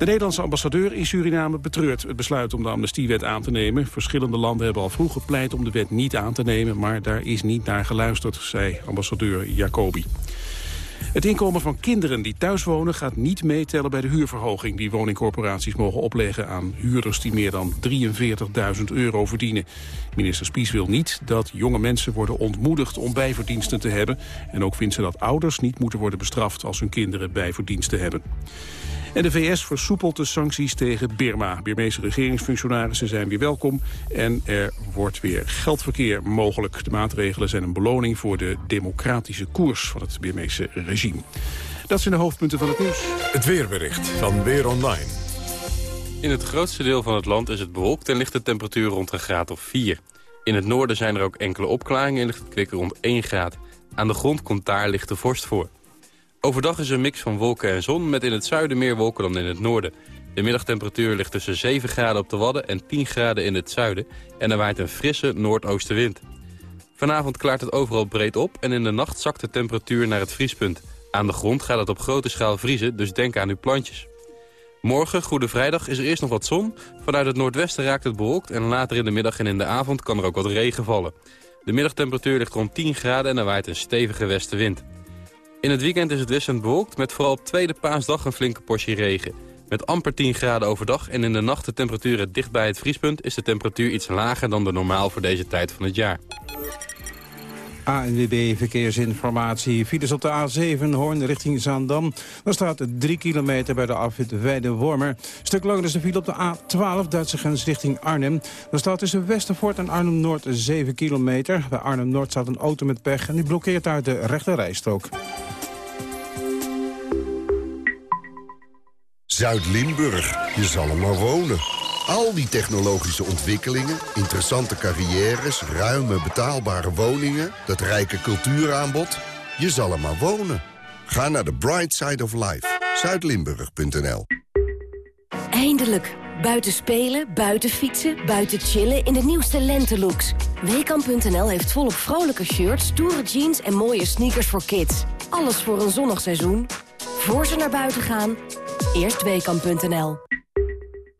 De Nederlandse ambassadeur in Suriname betreurt het besluit om de amnestiewet aan te nemen. Verschillende landen hebben al vroeg gepleit om de wet niet aan te nemen, maar daar is niet naar geluisterd, zei ambassadeur Jacobi. Het inkomen van kinderen die thuis wonen gaat niet meetellen bij de huurverhoging die woningcorporaties mogen opleggen aan huurders die meer dan 43.000 euro verdienen. Minister Spies wil niet dat jonge mensen worden ontmoedigd om bijverdiensten te hebben. En ook vindt ze dat ouders niet moeten worden bestraft als hun kinderen bijverdiensten hebben. En de VS versoepelt de sancties tegen Birma. Birmeese regeringsfunctionarissen zijn weer welkom en er wordt weer geldverkeer mogelijk. De maatregelen zijn een beloning voor de democratische koers van het Birmeese regime. Dat zijn de hoofdpunten van het nieuws. Het weerbericht van Weer Online. In het grootste deel van het land is het bewolkt en ligt de temperatuur rond een graad of 4. In het noorden zijn er ook enkele opklaringen en ligt het kwik rond 1 graad. Aan de grond komt daar lichte vorst voor. Overdag is een mix van wolken en zon met in het zuiden meer wolken dan in het noorden. De middagtemperatuur ligt tussen 7 graden op de Wadden en 10 graden in het zuiden. En er waait een frisse noordoostenwind. Vanavond klaart het overal breed op en in de nacht zakt de temperatuur naar het vriespunt. Aan de grond gaat het op grote schaal vriezen, dus denk aan uw plantjes. Morgen, Goede Vrijdag, is er eerst nog wat zon. Vanuit het noordwesten raakt het bewolkt en later in de middag en in de avond kan er ook wat regen vallen. De middagtemperatuur ligt rond 10 graden en er waait een stevige westenwind. In het weekend is het wisselend bewolkt met vooral op tweede paasdag een flinke portie regen. Met amper 10 graden overdag en in de nacht de temperatuur dicht bij het vriespunt... is de temperatuur iets lager dan de normaal voor deze tijd van het jaar. ANWB Verkeersinformatie. Files op de A7 Hoorn richting Zaandam. Dan staat het 3 kilometer bij de afwit Weide-Wormer. Stuk langer is de file op de A12 Duitse grens richting Arnhem. Dan staat tussen Westervoort en Arnhem-Noord 7 kilometer. Bij Arnhem-Noord staat een auto met pech en die blokkeert uit de rechte rijstrook. Zuid-Limburg, je zal er maar wonen. Al die technologische ontwikkelingen, interessante carrières... ruime betaalbare woningen, dat rijke cultuuraanbod... je zal er maar wonen. Ga naar de Bright Side of Life, zuidlimburg.nl. Eindelijk. Buiten spelen, buiten fietsen, buiten chillen in de nieuwste lentelooks. Weekamp.nl heeft volop vrolijke shirts, stoere jeans en mooie sneakers voor kids. Alles voor een zonnig seizoen. Voor ze naar buiten gaan, eerst Weekamp.nl.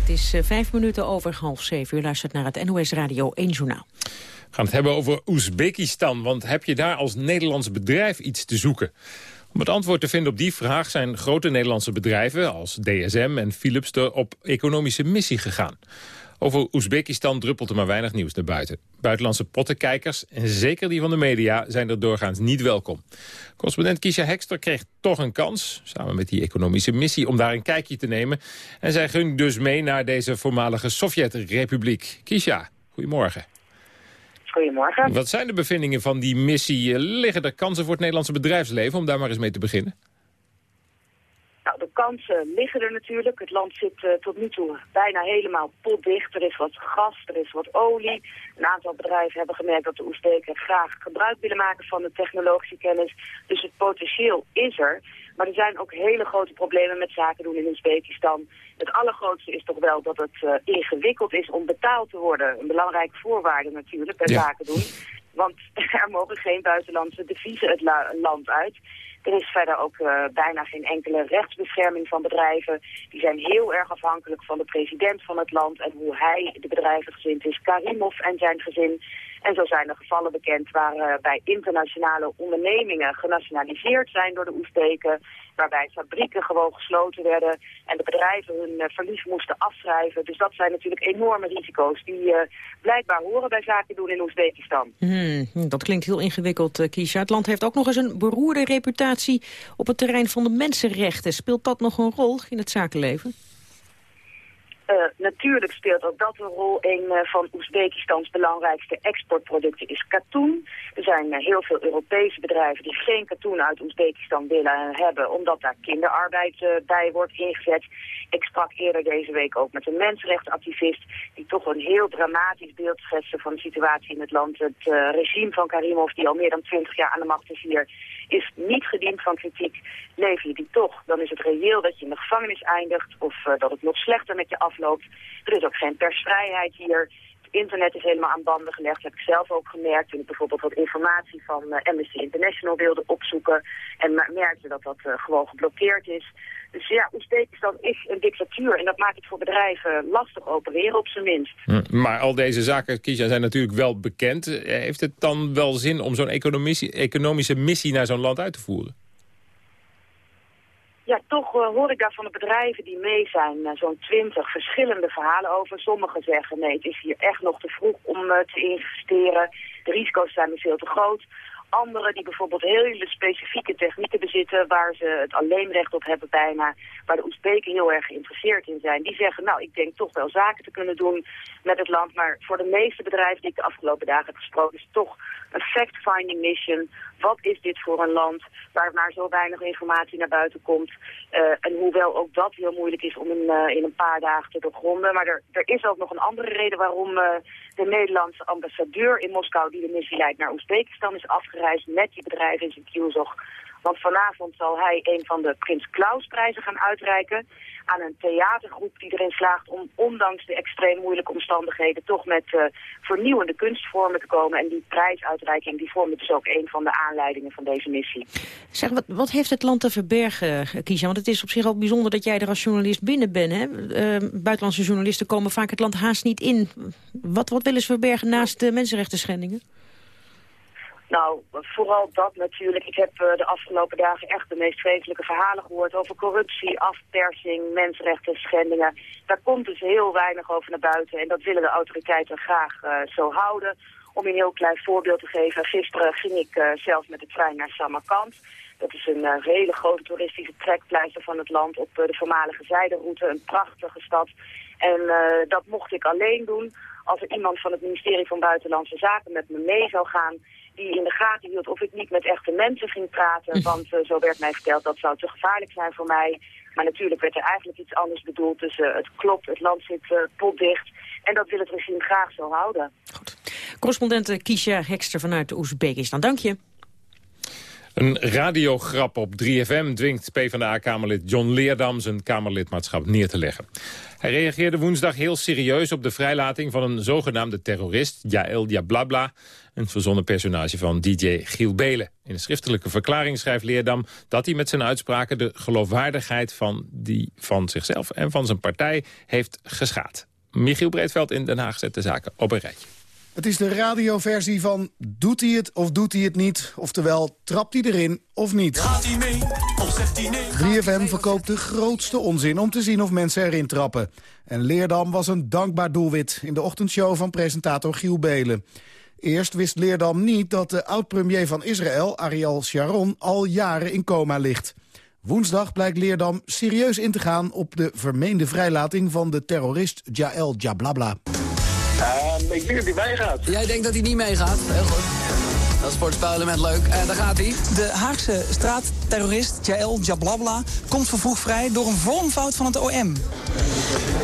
Het is eh, vijf minuten over half zeven. U luistert naar het NOS Radio 1 Journaal. We gaan het hebben over Oezbekistan. Want heb je daar als Nederlands bedrijf iets te zoeken? Om het antwoord te vinden op die vraag zijn grote Nederlandse bedrijven als DSM en Philips er op economische missie gegaan. Over Oezbekistan druppelt er maar weinig nieuws naar buiten. Buitenlandse pottenkijkers, en zeker die van de media, zijn er doorgaans niet welkom. Correspondent Kisha Hekster kreeg toch een kans, samen met die economische missie, om daar een kijkje te nemen. En zij ging dus mee naar deze voormalige Sovjet-republiek. Kisha, goedemorgen. Goedemorgen. Wat zijn de bevindingen van die missie? Liggen er kansen voor het Nederlandse bedrijfsleven om daar maar eens mee te beginnen? Nou, de kansen liggen er natuurlijk. Het land zit uh, tot nu toe bijna helemaal potdicht. Er is wat gas, er is wat olie. Een aantal bedrijven hebben gemerkt dat de Oezbeken graag gebruik willen maken van de technologische kennis. Dus het potentieel is er. Maar er zijn ook hele grote problemen met zaken doen in Oezbekistan. Het allergrootste is toch wel dat het uh, ingewikkeld is om betaald te worden. Een belangrijke voorwaarde natuurlijk bij zaken doen. Want er mogen geen buitenlandse deviezen het land uit. Er is verder ook uh, bijna geen enkele rechtsbescherming van bedrijven. Die zijn heel erg afhankelijk van de president van het land en hoe hij de bedrijvengezind is. Karimov en zijn gezin. En zo zijn er gevallen bekend waarbij uh, internationale ondernemingen genationaliseerd zijn door de Oezbeken. Waarbij fabrieken gewoon gesloten werden en de bedrijven hun uh, verlies moesten afschrijven. Dus dat zijn natuurlijk enorme risico's die uh, blijkbaar horen bij zaken doen in Oezbekistan. Hmm, dat klinkt heel ingewikkeld, Kiesja. Het land heeft ook nog eens een beroerde reputatie op het terrein van de mensenrechten. Speelt dat nog een rol in het zakenleven? Uh, natuurlijk speelt ook dat een rol. Een uh, van Oezbekistans belangrijkste exportproducten is katoen. Er zijn uh, heel veel Europese bedrijven die geen katoen uit Oezbekistan willen hebben... omdat daar kinderarbeid bij wordt ingezet. Ik sprak eerder deze week ook met een mensenrechtenactivist... die toch een heel dramatisch beeld schetste van de situatie in het land. Het regime van Karimov, die al meer dan twintig jaar aan de macht is hier... is niet gediend van kritiek. Leef je die toch, dan is het reëel dat je in de gevangenis eindigt... of dat het nog slechter met je afloopt. Er is ook geen persvrijheid hier. Het internet is helemaal aan banden gelegd. Dat heb ik zelf ook gemerkt toen ik bijvoorbeeld wat informatie van uh, Amnesty International wilde opzoeken. En merkte dat dat uh, gewoon geblokkeerd is. Dus ja, Oezbekistan is een dictatuur en dat maakt het voor bedrijven lastig opereren op zijn minst. Hm, maar al deze zaken, Kisha, zijn natuurlijk wel bekend. Heeft het dan wel zin om zo'n economische missie naar zo'n land uit te voeren? Ja, toch uh, hoor ik daar van de bedrijven die mee zijn uh, zo'n twintig verschillende verhalen over. Sommigen zeggen nee, het is hier echt nog te vroeg om uh, te investeren. De risico's zijn veel te groot. Anderen die bijvoorbeeld hele specifieke technieken bezitten... waar ze het alleenrecht op hebben bijna... waar de Oezbeken heel erg geïnteresseerd in zijn... die zeggen, nou, ik denk toch wel zaken te kunnen doen met het land. Maar voor de meeste bedrijven die ik de afgelopen dagen heb gesproken... is toch een fact-finding mission. Wat is dit voor een land waar maar zo weinig informatie naar buiten komt? Uh, en hoewel ook dat heel moeilijk is om in, uh, in een paar dagen te doorgronden. Maar er, er is ook nog een andere reden waarom uh, de Nederlandse ambassadeur in Moskou... die de missie leidt naar Oezbekistan is afgereisd met die bedrijven in zijn kielzog. Want vanavond zal hij een van de Prins Klaus prijzen gaan uitreiken aan een theatergroep die erin slaagt om ondanks de extreem moeilijke omstandigheden toch met uh, vernieuwende kunstvormen te komen. En die prijsuitreiking die vormt dus ook een van de aanleidingen van deze missie. Zeg, wat, wat heeft het land te verbergen, Kiesja? Want het is op zich ook bijzonder dat jij er als journalist binnen bent. Hè? Uh, buitenlandse journalisten komen vaak het land haast niet in. Wat, wat willen ze verbergen naast de mensenrechten schendingen? Nou, vooral dat natuurlijk. Ik heb uh, de afgelopen dagen echt de meest vreselijke verhalen gehoord over corruptie, afpersing, mensenrechten, schendingen. Daar komt dus heel weinig over naar buiten en dat willen de autoriteiten graag uh, zo houden. Om een heel klein voorbeeld te geven, gisteren ging ik uh, zelf met de trein naar Samarkand. Dat is een hele grote toeristische trekpleister van het land op de voormalige zijderoute. Een prachtige stad. En dat mocht ik alleen doen als er iemand van het ministerie van Buitenlandse Zaken met me mee zou gaan die in de gaten hield of ik niet met echte mensen ging praten. Want uh, zo werd mij verteld dat zou te gevaarlijk zijn voor mij. Maar natuurlijk werd er eigenlijk iets anders bedoeld. Dus uh, het klopt, het land zit uh, potdicht. En dat wil het regime graag zo houden. Goed. Correspondent Kisha Hekster vanuit Oezbekistan. Dank je. Een radiograp op 3FM dwingt PvdA-kamerlid John Leerdam zijn kamerlidmaatschap neer te leggen. Hij reageerde woensdag heel serieus op de vrijlating van een zogenaamde terrorist, Jael Diablabla, een verzonnen personage van DJ Giel Belen. In een schriftelijke verklaring schrijft Leerdam dat hij met zijn uitspraken de geloofwaardigheid van, die, van zichzelf en van zijn partij heeft geschaad. Michiel Breedveld in Den Haag zet de zaken op een rijtje. Het is de radioversie van Doet hij het of doet hij het niet? Oftewel, trapt hij erin of niet? Gaat hij mee of zegt hij nee? 3FM verkoopt de grootste onzin om te zien of mensen erin trappen. En Leerdam was een dankbaar doelwit in de ochtendshow van presentator Giel Belen. Eerst wist Leerdam niet dat de oud-premier van Israël, Ariel Sharon, al jaren in coma ligt. Woensdag blijkt Leerdam serieus in te gaan op de vermeende vrijlating van de terrorist Jael Jablabla. Uh, ik denk dat hij meegaat. Jij denkt dat hij niet meegaat? Heel goed. Dat is voor het spelelement leuk. Uh, daar gaat hij. De Haagse straatterrorist Jael Jablabla komt vervroegd vrij door een vormfout van het OM.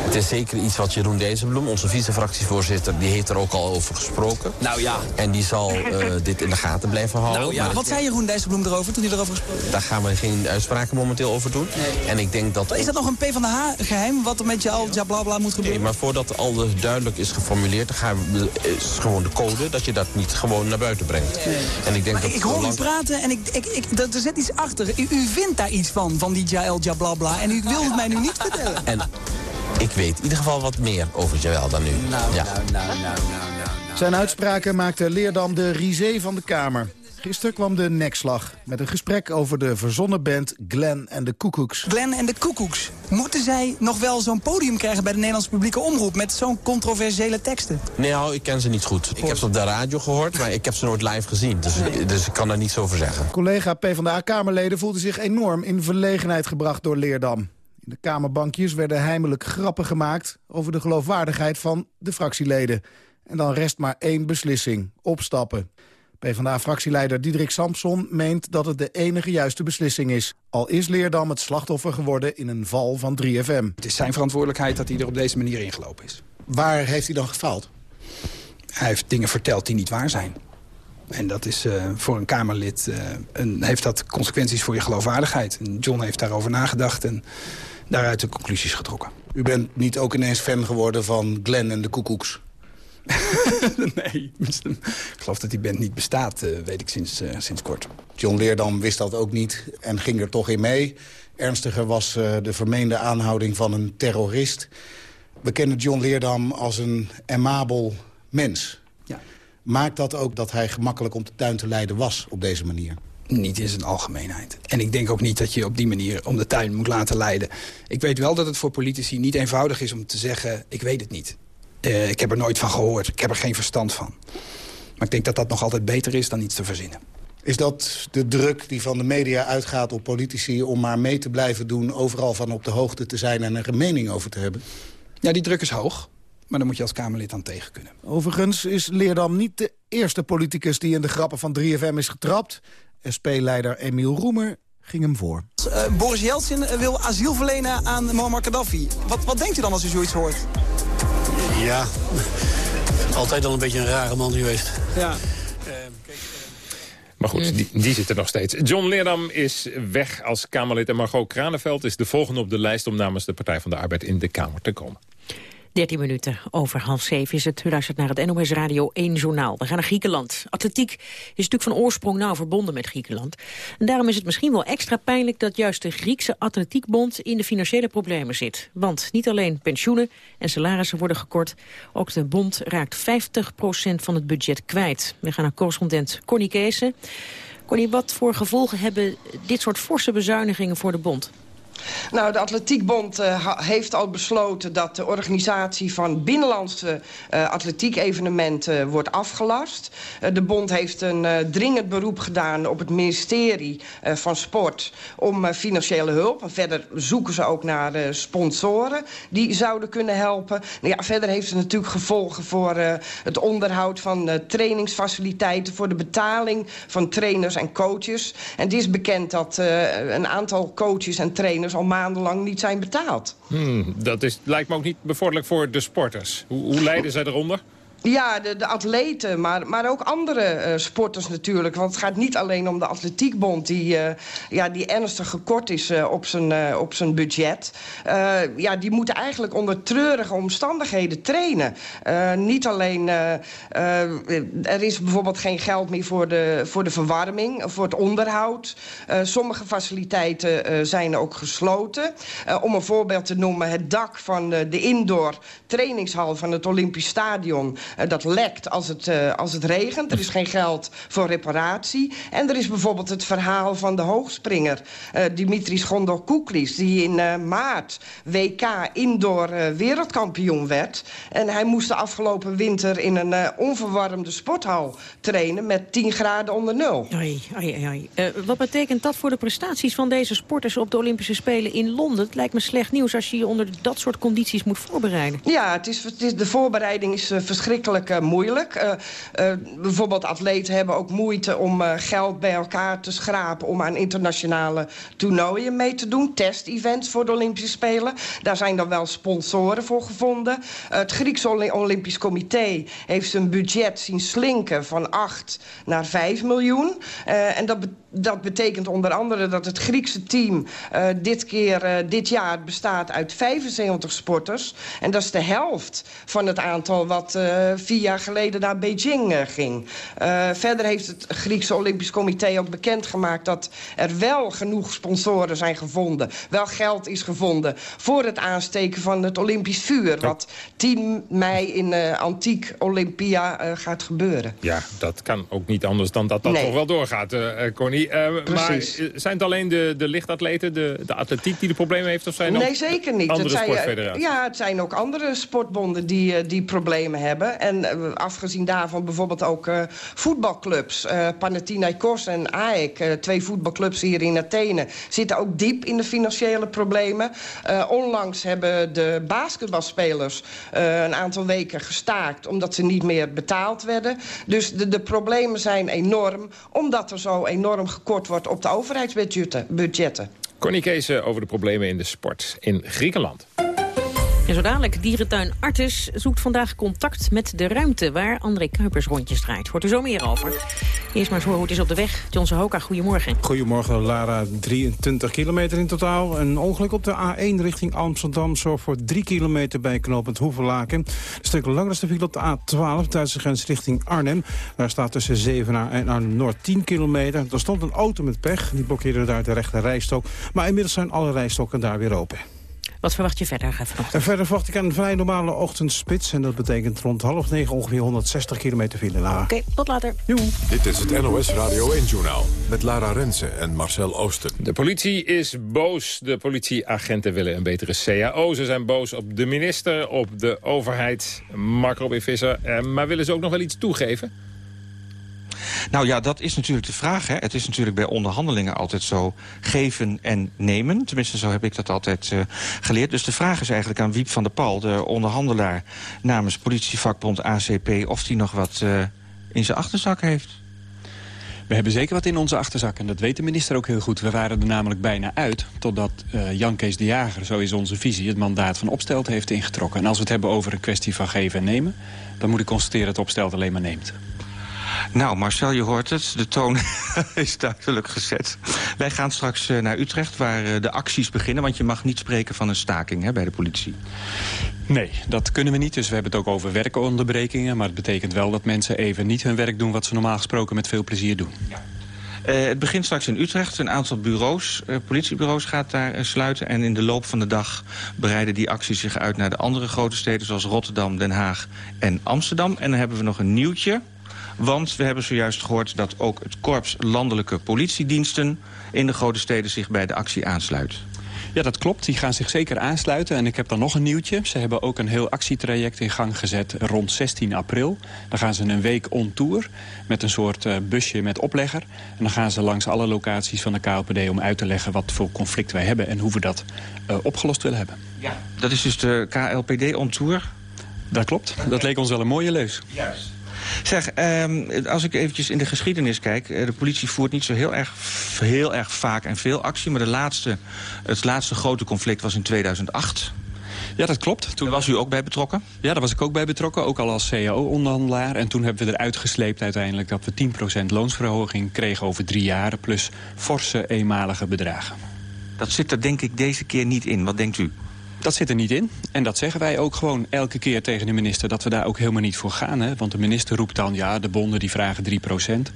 Het is zeker iets wat Jeroen Dijsselbloem, onze vice-fractievoorzitter... die heeft er ook al over gesproken. Nou ja. En die zal uh, dit in de gaten blijven houden. Nou ja. Wat zei Jeroen Dijsselbloem erover toen hij erover gesproken Daar gaan we geen uitspraken momenteel over doen. Nee. En ik denk dat... Is dat nog een PvdA-geheim, wat er met Jael Jablabla moet gebeuren? Nee, maar voordat alles duidelijk is geformuleerd... dan gaan we, is gewoon de code dat je dat niet gewoon naar buiten brengt. Nee. En ik denk maar dat ik hoor u praten en ik, ik, ik, er zit iets achter. U, u vindt daar iets van, van die Jael Jablabla. En u wilt het mij nu niet vertellen. En ik weet in ieder geval wat meer over Jael dan u. Nou, ja. nou, nou, nou, nou, nou. Zijn uitspraken maakte Leerdam de risée van de Kamer. Gisteren kwam de nekslag met een gesprek over de verzonnen band Glenn en de Koekoeks. Glenn en de Koekoeks. Moeten zij nog wel zo'n podium krijgen bij de Nederlandse publieke omroep... met zo'n controversiële teksten? Nee, nou, ik ken ze niet goed. Ik heb ze op de radio gehoord, maar ik heb ze nooit live gezien. Dus, dus ik kan daar niets over zeggen. Collega PvdA-Kamerleden voelde zich enorm in verlegenheid gebracht door Leerdam. In de Kamerbankjes werden heimelijk grappen gemaakt... over de geloofwaardigheid van de fractieleden. En dan rest maar één beslissing, opstappen. PvdA-fractieleider Diederik Samson meent dat het de enige juiste beslissing is. Al is Leerdam het slachtoffer geworden in een val van 3FM. Het is zijn verantwoordelijkheid dat hij er op deze manier ingelopen is. Waar heeft hij dan gefaald? Hij heeft dingen verteld die niet waar zijn. En dat is uh, voor een Kamerlid, uh, een, heeft dat consequenties voor je geloofwaardigheid. En John heeft daarover nagedacht en daaruit de conclusies getrokken. U bent niet ook ineens fan geworden van Glenn en de Koekoeks? nee, ik geloof dat die band niet bestaat, uh, weet ik sinds, uh, sinds kort. John Leerdam wist dat ook niet en ging er toch in mee. Ernstiger was uh, de vermeende aanhouding van een terrorist. We kennen John Leerdam als een emabel mens. Ja. Maakt dat ook dat hij gemakkelijk om de tuin te leiden was op deze manier? Niet in zijn algemeenheid. En ik denk ook niet dat je op die manier om de tuin moet laten leiden. Ik weet wel dat het voor politici niet eenvoudig is om te zeggen... ik weet het niet. Uh, ik heb er nooit van gehoord. Ik heb er geen verstand van. Maar ik denk dat dat nog altijd beter is dan iets te verzinnen. Is dat de druk die van de media uitgaat op politici... om maar mee te blijven doen, overal van op de hoogte te zijn... en er een mening over te hebben? Ja, die druk is hoog. Maar dan moet je als Kamerlid aan tegen kunnen. Overigens is Leerdam niet de eerste politicus... die in de grappen van 3FM is getrapt. SP-leider Emiel Roemer ging hem voor. Uh, Boris Yeltsin wil asiel verlenen aan Muammar Gaddafi. Wat, wat denkt u dan als u zoiets hoort? Ja, altijd al een beetje een rare man geweest. Ja. Maar goed, die, die zit er nog steeds. John Leerdam is weg als Kamerlid en Margot Kranenveld is de volgende op de lijst om namens de Partij van de Arbeid in de Kamer te komen. 13 minuten over half zeven is het. U luistert naar het NOS Radio 1 Journaal. We gaan naar Griekenland. Atletiek is natuurlijk van oorsprong nauw verbonden met Griekenland. En daarom is het misschien wel extra pijnlijk... dat juist de Griekse Atletiekbond in de financiële problemen zit. Want niet alleen pensioenen en salarissen worden gekort... ook de bond raakt 50% van het budget kwijt. We gaan naar correspondent Connie Keesen. Connie, wat voor gevolgen hebben dit soort forse bezuinigingen voor de bond? Nou, de Atletiekbond uh, heeft al besloten dat de organisatie van binnenlandse uh, atletiekevenementen wordt afgelast. De bond heeft een dringend beroep gedaan op het ministerie van Sport om financiële hulp. Verder zoeken ze ook naar sponsoren die zouden kunnen helpen. Nou ja, verder heeft het natuurlijk gevolgen voor het onderhoud van trainingsfaciliteiten, voor de betaling van trainers en coaches. En het is bekend dat een aantal coaches en trainers al maandenlang niet zijn betaald. Hmm, dat is, lijkt me ook niet bevorderlijk voor de sporters. Hoe, hoe lijden zij eronder? Ja, de, de atleten, maar, maar ook andere uh, sporters natuurlijk. Want het gaat niet alleen om de atletiekbond... die, uh, ja, die ernstig gekort is uh, op, zijn, op zijn budget. ja, die moeten eigenlijk onder treurige omstandigheden trainen. niet alleen... er is bijvoorbeeld geen geld meer voor de, voor de verwarming, voor het onderhoud. sommige faciliteiten zijn ook gesloten. om een voorbeeld te noemen, het dak van de indoor trainingshal van het Olympisch Stadion Eh, dat lekt als het, uh, als het regent. Er is geen geld voor reparatie. En er is bijvoorbeeld het verhaal van de hoogspringer... Uh, Dimitris Gondokuklis, die in maart WK indoor wereldkampioen werd. En hij moest de afgelopen winter in een onverwarmde sporthal trainen... met 10 graden onder nul. Ai, ai, ai. wat betekent dat voor de prestaties van deze sporters... op de Olympische Spelen in Londen? Het lijkt me slecht nieuws als je je onder dat soort condities moet voorbereiden. Ja, het is, het is de voorbereiding is uh, verschrikkelijk uh, moeilijk. Uh, bijvoorbeeld atleten hebben ook moeite om geld bij elkaar te schrapen... om aan internationale toernooien mee te doen. Test-events voor de Olympische Spelen. Daar zijn dan wel sponsoren voor gevonden. het Griekse Olympisch Comité heeft zijn budget zien slinken... van 8 naar 5 miljoen. en dat dat betekent onder andere dat het Griekse team uh, dit keer, uh, dit jaar bestaat uit 75 sporters. En dat is de helft van het aantal wat uh, vier jaar geleden naar Beijing ging. verder heeft het Griekse Olympisch Comité ook bekendgemaakt dat er wel genoeg sponsoren zijn gevonden. Wel geld is gevonden voor het aansteken van het Olympisch vuur. Wat 10 mei in Antiek Olympia gaat gebeuren. Ja, dat kan ook niet anders dan dat dat nee. toch wel doorgaat, Connie. Uh, maar zijn het alleen de, de lichtatleten, de, de atletiek die de problemen heeft? Of zijn nee, zeker niet. Andere het sportfederaties? Ja, het zijn ook andere sportbonden die, eh, die problemen hebben. En uh, afgezien daarvan bijvoorbeeld ook uh, voetbalclubs. Panathinaikos en AEK, twee voetbalclubs hier in Athene... zitten ook diep in de financiële problemen. onlangs hebben de basketbalspelers een aantal weken gestaakt... omdat ze niet meer betaald werden. Dus de, de problemen zijn enorm, omdat er zo enorm gekort wordt op de overheidsbudgetten. Connie Kees over de problemen in de sport in Griekenland. En zo dadelijk, dierentuin Artis zoekt vandaag contact met de ruimte... waar André Kuipers rondjes draait. Hoort er zo meer over. Eerst maar eens horen hoe het is op de weg. John Hoka, goedemorgen. Goedemorgen, Lara. 23 kilometer in totaal. Een ongeluk op de A1 richting Amsterdam zorgt voor 3 kilometer bij knooppunt Hoevelaken. Een stuk langer is de op de A12, Duitse grens richting Arnhem. Daar staat tussen Zevenaar en Arnhem-Noord 10 kilometer. Er stond een auto met pech, die blokkeerde daar de rechte rijstok. Maar inmiddels zijn alle rijstokken daar weer open. Wat verwacht je verder vanochtend? En verder verwacht ik een vrij normale ochtendspits. En dat betekent rond half negen ongeveer 160 kilometer file. Oké, okay, tot later. Joe. Dit is het NOS Radio 1-journaal met Lara Rensen en Marcel Oosten. De politie is boos. De politieagenten willen een betere CAO. Ze zijn boos op de minister, op de overheid. Mark Robin Visser. Eh, maar willen ze ook nog wel iets toegeven? Nou ja, dat is natuurlijk de vraag. Hè. Het is natuurlijk bij onderhandelingen altijd zo geven en nemen. Tenminste, zo heb ik dat altijd uh, geleerd. Dus de vraag is eigenlijk aan Wiep van der Pal, de onderhandelaar... namens politievakbond ACP, of hij nog wat uh, in zijn achterzak heeft. We hebben zeker wat in onze achterzak en dat weet de minister ook heel goed. We waren er namelijk bijna uit totdat uh, Jan Kees de Jager, zo is onze visie... het mandaat van Opstelt heeft ingetrokken. En als we het hebben over een kwestie van geven en nemen... dan moet ik constateren dat Opstelt alleen maar neemt. Nou, Marcel, je hoort het. De toon is duidelijk gezet. Wij gaan straks uh, naar Utrecht, waar uh, de acties beginnen. Want je mag niet spreken van een staking hè, bij de politie. Nee, dat kunnen we niet. Dus we hebben het ook over werkonderbrekingen. Maar het betekent wel dat mensen even niet hun werk doen... wat ze normaal gesproken met veel plezier doen. Ja. Uh, het begint straks in Utrecht. Een aantal bureaus, uh, politiebureaus gaat daar uh, sluiten. En in de loop van de dag breiden die acties zich uit naar de andere grote steden... zoals Rotterdam, Den Haag en Amsterdam. En dan hebben we nog een nieuwtje. Want we hebben zojuist gehoord dat ook het Korps Landelijke Politiediensten... in de grote steden zich bij de actie aansluit. Ja, dat klopt. Die gaan zich zeker aansluiten. En ik heb dan nog een nieuwtje. Ze hebben ook een heel actietraject in gang gezet rond 16 april. Dan gaan ze een week on tour met een soort uh, busje met oplegger. En dan gaan ze langs alle locaties van de KLPD om uit te leggen... wat voor conflict wij hebben en hoe we dat uh, opgelost willen hebben. Ja. Dat is dus de KLPD on tour? Dat klopt. Dat leek ons wel een mooie leus. Juist. Zeg, um, als ik eventjes in de geschiedenis kijk... Eh, de politie voert niet zo heel erg, heel erg vaak en veel actie... maar de laatste, het laatste grote conflict was in 2008... Ja, dat klopt. Toen was u ook bij betrokken? Ja, daar was ik ook bij betrokken, ook al als CAO-onderhandelaar. En toen hebben we eruit gesleept uiteindelijk dat we 10% loonsverhoging kregen over drie jaar... plus forse eenmalige bedragen. Dat zit er denk ik deze keer niet in. Wat denkt u? Dat zit er niet in. En dat zeggen wij ook gewoon elke keer tegen de minister... dat we daar ook helemaal niet voor gaan. Hè? Want de minister roept dan, ja, de bonden die vragen 3%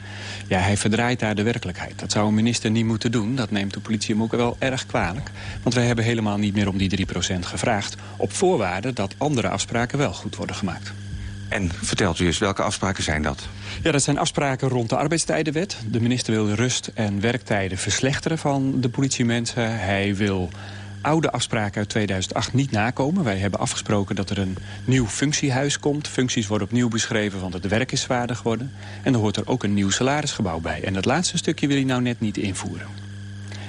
Ja, hij verdraait daar de werkelijkheid. Dat zou een minister niet moeten doen. Dat neemt de politie hem ook wel erg kwalijk. Want wij hebben helemaal niet meer om die 3% gevraagd... op voorwaarde dat andere afspraken wel goed worden gemaakt. En vertelt u eens, welke afspraken zijn dat? Ja, dat zijn afspraken rond de arbeidstijdenwet. De minister wil rust- en werktijden verslechteren van de politiemensen. Hij wil oude afspraken uit 2008 niet nakomen. Wij hebben afgesproken dat er een nieuw functiehuis komt. Functies worden opnieuw beschreven, want het werk is zwaarder geworden. En er hoort er ook een nieuw salarisgebouw bij. En dat laatste stukje wil hij nou net niet invoeren.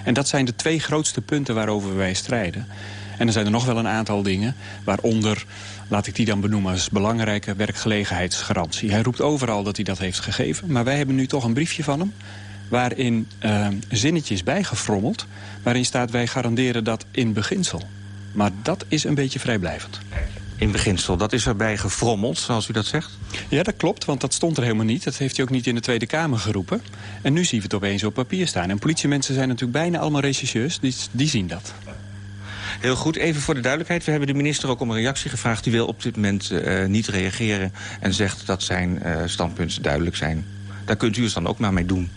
En dat zijn de twee grootste punten waarover wij strijden. En er zijn er nog wel een aantal dingen, waaronder, laat ik die dan benoemen als belangrijke werkgelegenheidsgarantie. Hij roept overal dat hij dat heeft gegeven, maar wij hebben nu toch een briefje van hem waarin uh, zinnetjes bijgefrommeld... waarin staat wij garanderen dat in beginsel. Maar dat is een beetje vrijblijvend. In beginsel, dat is erbij gefrommeld, zoals u dat zegt? Ja, dat klopt, want dat stond er helemaal niet. Dat heeft hij ook niet in de Tweede Kamer geroepen. En nu zien we het opeens op papier staan. En politiemensen zijn natuurlijk bijna allemaal rechercheurs, die, die zien dat. Heel goed, even voor de duidelijkheid. We hebben de minister ook om een reactie gevraagd. Die wil op dit moment uh, niet reageren en zegt dat zijn uh, standpunten duidelijk zijn. Daar kunt u dus dan ook maar mee doen.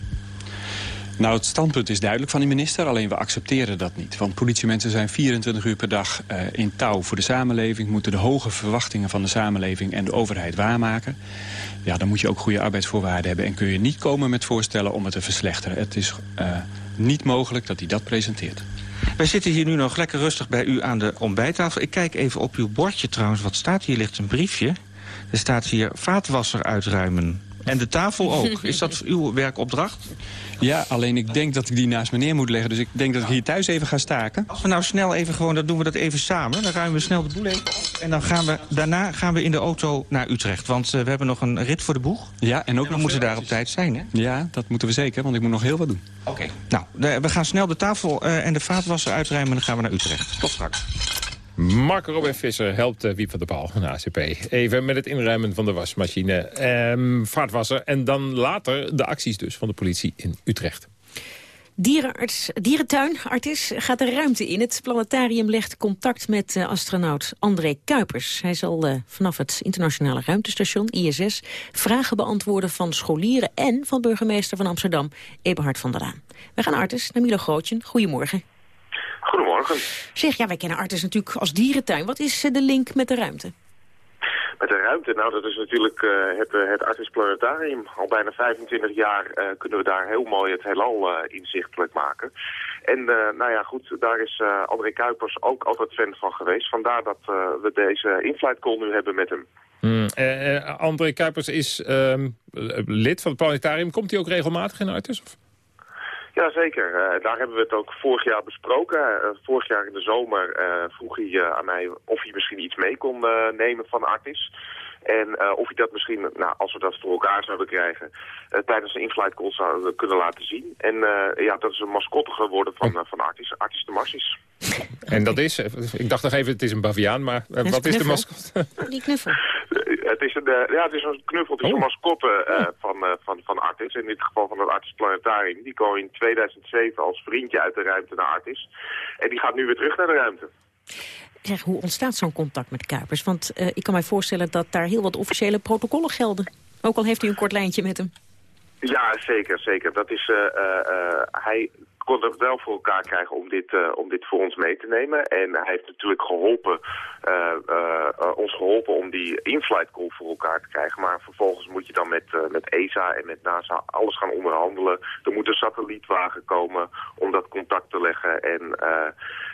Nou, het standpunt is duidelijk van de minister, alleen we accepteren dat niet. Want politiemensen zijn 24 uur per dag uh, in touw voor de samenleving... moeten de hoge verwachtingen van de samenleving en de overheid waarmaken. Ja, dan moet je ook goede arbeidsvoorwaarden hebben... en kun je niet komen met voorstellen om het te verslechteren. Het is uh, niet mogelijk dat hij dat presenteert. Wij zitten hier nu nog lekker rustig bij u aan de ontbijttafel. Ik kijk even op uw bordje trouwens. Wat staat hier? ligt een briefje. Er staat hier vaatwasser uitruimen. En de tafel ook. Is dat uw werkopdracht? Ja, alleen ik denk dat ik die naast me neer moet leggen. Dus ik denk dat ik hier thuis even ga staken. Als we nou snel even gewoon, dan doen we dat even samen. Dan ruimen we snel de boel even op. En dan gaan we, daarna gaan we in de auto naar Utrecht. Want uh, we hebben nog een rit voor de boeg. Ja, en ook en we moeten daar op tijd zijn, hè? Ja, dat moeten we zeker, want ik moet nog heel wat doen. Oké. Okay. Nou, we gaan snel de tafel uh, en de vaatwasser uitruimen... en dan gaan we naar Utrecht. Tot straks. Marco Robin Visser helpt uh, Wiep van de Paal van de ACP. Even met het inruimen van de wasmachine, um, vaatwasser... en dan later de acties dus van de politie in Utrecht. Dierenarts, dierentuin, Artis, gaat de ruimte in. Het planetarium legt contact met uh, astronaut André Kuipers. Hij zal uh, vanaf het internationale ruimtestation, ISS... vragen beantwoorden van scholieren en van burgemeester van Amsterdam... Eberhard van der Laan. We gaan Artis naar Milo Grootjen. Goedemorgen. Goedemorgen. Zeg, ja, wij kennen Artis natuurlijk als dierentuin. Wat is de link met de ruimte? Met de ruimte? Nou, dat is natuurlijk uh, het, uh, het Artis Planetarium. Al bijna 25 jaar uh, kunnen we daar heel mooi het heelal inzichtelijk maken. En nou ja, goed, daar is André Kuipers ook altijd fan van geweest. Vandaar dat we deze inflight call nu hebben met hem. Mm, André Kuipers is ehm, lid van het planetarium. Komt hij ook regelmatig in Artis? Of? Jazeker, uh, daar hebben we het ook vorig jaar besproken. Uh, vorig jaar in de zomer uh, vroeg hij aan mij of hij misschien iets mee kon nemen van Artis. En uh, of hij dat misschien, nou, als we dat voor elkaar zouden krijgen, uh, tijdens een inflight call zouden kunnen laten zien. En uh, ja, dat is een mascotte geworden van, uh, van Artis, Artis de Marsis. En dat is, ik dacht nog even, het is een baviaan, maar wat is de mascotte? Die knuffel. het is een, ja, het is een knuffel, het is oh. een mascotte ja. van, van, van Artis. In dit geval van het Artis Planetarium. Die kwam in 2007 als vriendje uit de ruimte naar Artis. En die gaat nu weer terug naar de ruimte. Zeg, hoe ontstaat zo'n contact met Kuipers? Want uh, ik kan mij voorstellen dat daar heel wat officiële protocollen gelden. Ook al heeft u een kort lijntje met hem. Ja, zeker, zeker. Dat is, uh, uh, hij kon het wel voor elkaar krijgen om dit, om dit voor ons mee te nemen. En hij heeft natuurlijk geholpen, ons geholpen om die in-flight call voor elkaar te krijgen. Maar vervolgens moet je dan met, met ESA en met NASA alles gaan onderhandelen. Er moet een satellietwagen komen om dat contact te leggen. En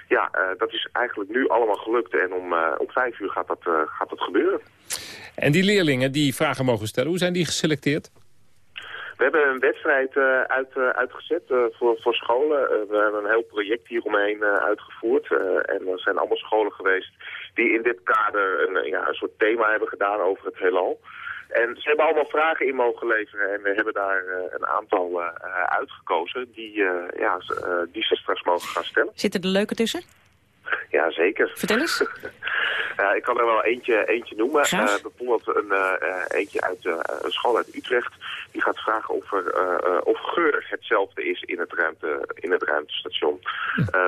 ja, dat is eigenlijk nu allemaal gelukt. En om, om vijf uur gaat dat, gaat dat gebeuren. En die leerlingen die vragen mogen stellen, hoe zijn die geselecteerd? We hebben een wedstrijd uh, uit, uh, uitgezet uh, voor, voor scholen. we hebben een heel project hieromheen uitgevoerd. en er zijn allemaal scholen geweest die in dit kader een, ja, een soort thema hebben gedaan over het heelal. En ze hebben allemaal vragen in mogen leveren en we hebben daar een aantal uitgekozen die, ja, die ze straks mogen gaan stellen. Zitten er leuke tussen? Ja, zeker. Vertel eens. ik kan er wel eentje, eentje noemen. Uh, bijvoorbeeld een, uh, eentje uit een school uit Utrecht. Die gaat vragen of, er, of geur hetzelfde is in het, ruimte, in het ruimtestation.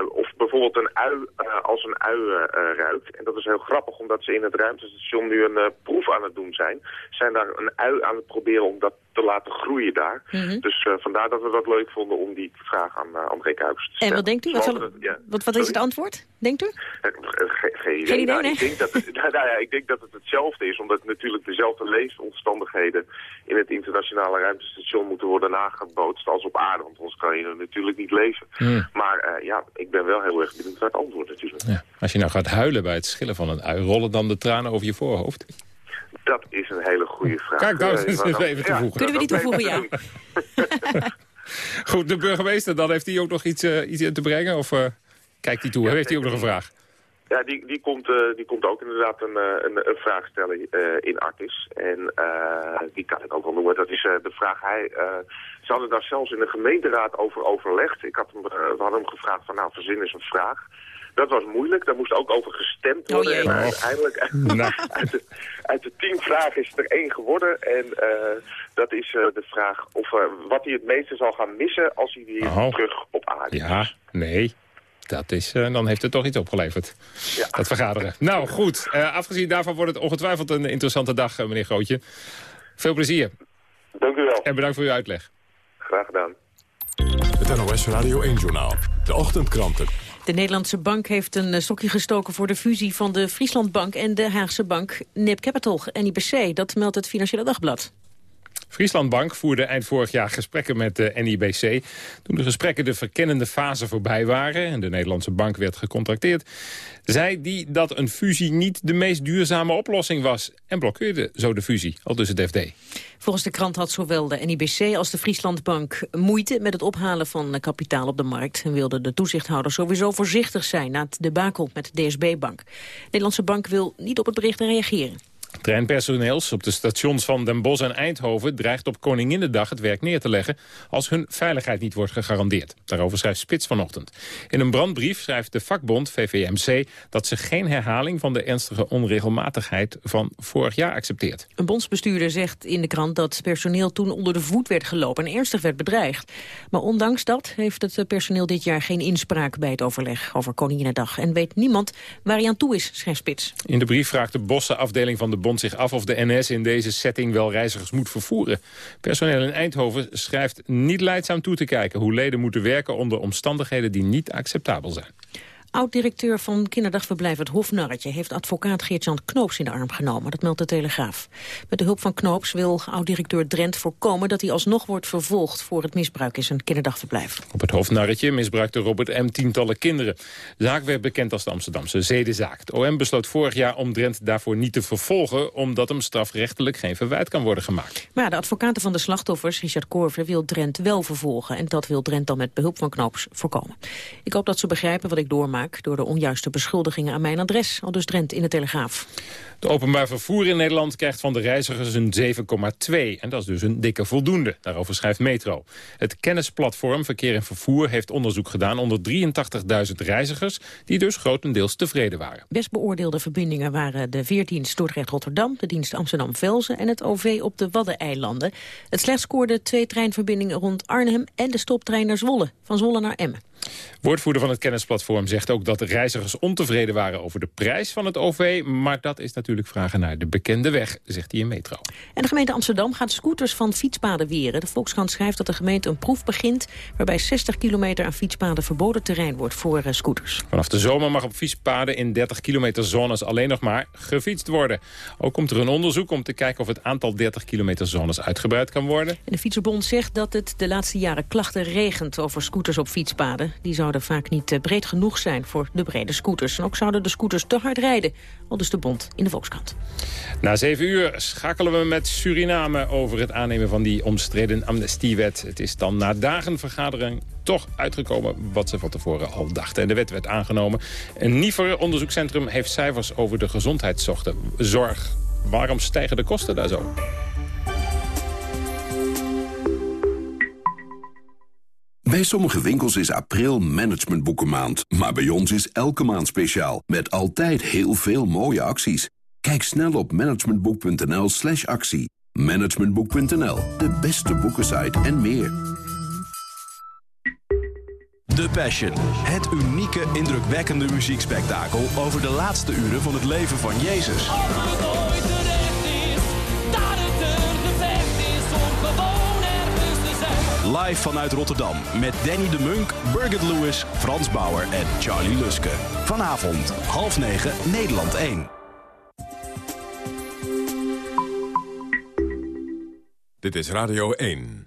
of bijvoorbeeld een ui als een ui ruikt. En dat is heel grappig, omdat ze in het ruimtestation nu een proef aan het doen zijn. Zijn daar een ui aan het proberen om dat te laten groeien daar. Mhm. Dus eh, vandaar dat we dat leuk vonden om die vraag aan uh, André Kuipers te En stellen. wat denkt u? Wat, zal- ja. wat, wat is het antwoord, denkt u? Eh, ge- ge- geen idee. Geen idee, Nou, nee. ik, denk dat het, nou, nou ja, ik denk dat het hetzelfde is, omdat natuurlijk dezelfde leefomstandigheden in het internationale ruimtestation moeten worden nagebootst als op aarde, want anders kan je er natuurlijk niet leven. Hmm. Maar eh, ja, ik ben wel heel erg benieuwd naar het antwoord natuurlijk. Ja. Als je nou gaat huilen bij het schillen van een ui, rollen dan de tranen over je voorhoofd? Dat is een hele goede vraag. Kijk, nou, Eh, dat is maar dan- even toevoegen. Kunnen we die toevoegen, ja? ik Goed, de burgemeester, dan heeft hij ook nog iets, eh, iets in te brengen? Of eh, kijkt hij toe? heeft hij ook nog een vraag? Ja, die, die, komt, eh, die komt ook inderdaad een, eh, een, een vraag stellen eh, in Artis. En eh, die kan ik ook wel noemen. Dat is eh, de vraag, hij, eh, ze hadden daar zelfs in de gemeenteraad over overlegd. Ik had hem, eh, we hadden hem gevraagd van nou, verzin eens een vraag. Dat was moeilijk, daar moest ook over gestemd worden. jee. en Oh. uiteindelijk, Nou. uit, de, uit de tien vragen is er één geworden. En eh, dat is eh, de vraag of, eh, wat hij het meeste zal gaan missen als hij weer Oh. terug op aarde is. Ja, nee. Dat is, dan heeft het toch iets opgeleverd. Dat vergaderen. Nou, goed. Eh, afgezien daarvan wordt het ongetwijfeld een interessante dag, meneer Grootje. Veel plezier. Dank u wel. En bedankt voor uw uitleg. Graag gedaan. Het NOS Radio 1-journaal. De ochtendkranten. De Nederlandse bank heeft een eh, stokje gestoken voor de fusie van de Frieslandbank en de Haagse bank NIP Capital, NIBC. Dat meldt het Financiële Dagblad. Frieslandbank voerde eind vorig jaar gesprekken met de NIBC. Toen de gesprekken de verkennende fase voorbij waren... en de Nederlandse bank werd gecontracteerd... zei die dat een fusie niet de meest duurzame oplossing was... en blokkeerde zo de fusie, al dus het FD. Volgens de krant had zowel de NIBC als de Frieslandbank moeite met het ophalen van kapitaal op de markt. En wilde de toezichthouder sowieso voorzichtig zijn na het debakel met de DSB-bank. De Nederlandse bank wil niet op het bericht reageren. Treinpersoneels op de stations van Den Bosch en Eindhoven dreigt op Koninginnedag het werk neer te leggen als hun veiligheid niet wordt gegarandeerd. Daarover schrijft Spits vanochtend. In een brandbrief schrijft de vakbond VVMC dat ze geen herhaling van de ernstige onregelmatigheid van vorig jaar accepteert. Een bondsbestuurder zegt in de krant dat personeel toen onder de voet werd gelopen en ernstig werd bedreigd. Maar ondanks dat heeft het personeel dit jaar geen inspraak bij het overleg over Koninginnedag. En weet niemand waar hij aan toe is, schrijft Spits. In de brief vraagt de Bosse afdeling van de bond zich af of de NS in deze setting wel reizigers moet vervoeren. Personeel in Eindhoven schrijft niet leidzaam toe te kijken hoe leden moeten werken onder omstandigheden die niet acceptabel zijn. Oud-directeur van kinderdagverblijf Het Hofnarretje... heeft advocaat Geert-Jan Knoops in de arm genomen. Dat meldt de Telegraaf. Met de hulp van Knoops wil oud-directeur Drent voorkomen... dat hij alsnog wordt vervolgd voor het misbruik in zijn kinderdagverblijf. Op het hoofdnarretje misbruikte Robert M. tientallen kinderen. De zaak werd bekend als de Amsterdamse zedenzaak. Het OM besloot vorig jaar om Drent daarvoor niet te vervolgen... omdat hem strafrechtelijk geen verwijt kan worden gemaakt. Maar de advocaten van de slachtoffers, Richard Korver, wil Drent wel vervolgen. En dat wil Drent dan met behulp van Knoops voorkomen. Ik hoop dat ze begrijpen wat ik doormaak door de onjuiste beschuldigingen aan mijn adres. Al dus Drent in de Telegraaf. Het openbaar vervoer in Nederland krijgt van de reizigers een 7,2. En dat is dus een dikke voldoende. Daarover schrijft Metro. Het kennisplatform Verkeer en Vervoer heeft onderzoek gedaan onder 83.000 reizigers... die dus grotendeels tevreden waren. Best beoordeelde verbindingen waren de veerdienst Dordrecht-Rotterdam... de dienst Amsterdam-Velzen en het OV op de Waddeneilanden. Het slechts scoorden twee treinverbindingen rond Arnhem... en de stoptrein naar Zwolle, van Zwolle naar Emmen. Woordvoerder van het kennisplatform zegt ook dat de reizigers ontevreden waren over de prijs van het OV. Maar dat is natuurlijk vragen naar de bekende weg, zegt hij in Metro. En de gemeente Amsterdam gaat scooters van fietspaden weren. De Volkskrant schrijft dat de gemeente een proef begint... waarbij 60 kilometer aan fietspaden verboden terrein wordt voor uh, scooters. Vanaf de zomer mag op fietspaden in 30 kilometer zones alleen nog maar gefietst worden. Ook komt er een onderzoek om te kijken of het aantal 30 kilometer zones uitgebreid kan worden. En de Fietserbond zegt dat het de laatste jaren klachten regent over scooters op fietspaden. Die zouden vaak niet breed genoeg zijn voor de brede scooters. En ook zouden de scooters te hard rijden, al dus de bond in de Volkskrant. Na zeven uur schakelen we met Suriname over het aannemen van die omstreden amnestiewet. Het is dan na dagen vergadering toch uitgekomen wat ze van tevoren al dachten. En de wet werd aangenomen. Een Niever onderzoekscentrum heeft cijfers over de gezondheidszorg. Waarom stijgen de kosten daar zo? Bij sommige winkels is april managementboekenmaand. Maar bij ons is elke maand speciaal. Met altijd heel veel mooie acties. Kijk snel op managementboek.nl slash actie. Managementboek.nl, de beste boekensite en meer. The Passion. Het unieke, indrukwekkende muziekspektakel... over de laatste uren van het leven van Jezus. Live vanuit Rotterdam met Danny de Munk, Birgit Lewis, Frans Bauer en Charlie Luske. Vanavond, half negen, Nederland 1. Dit is Radio 1.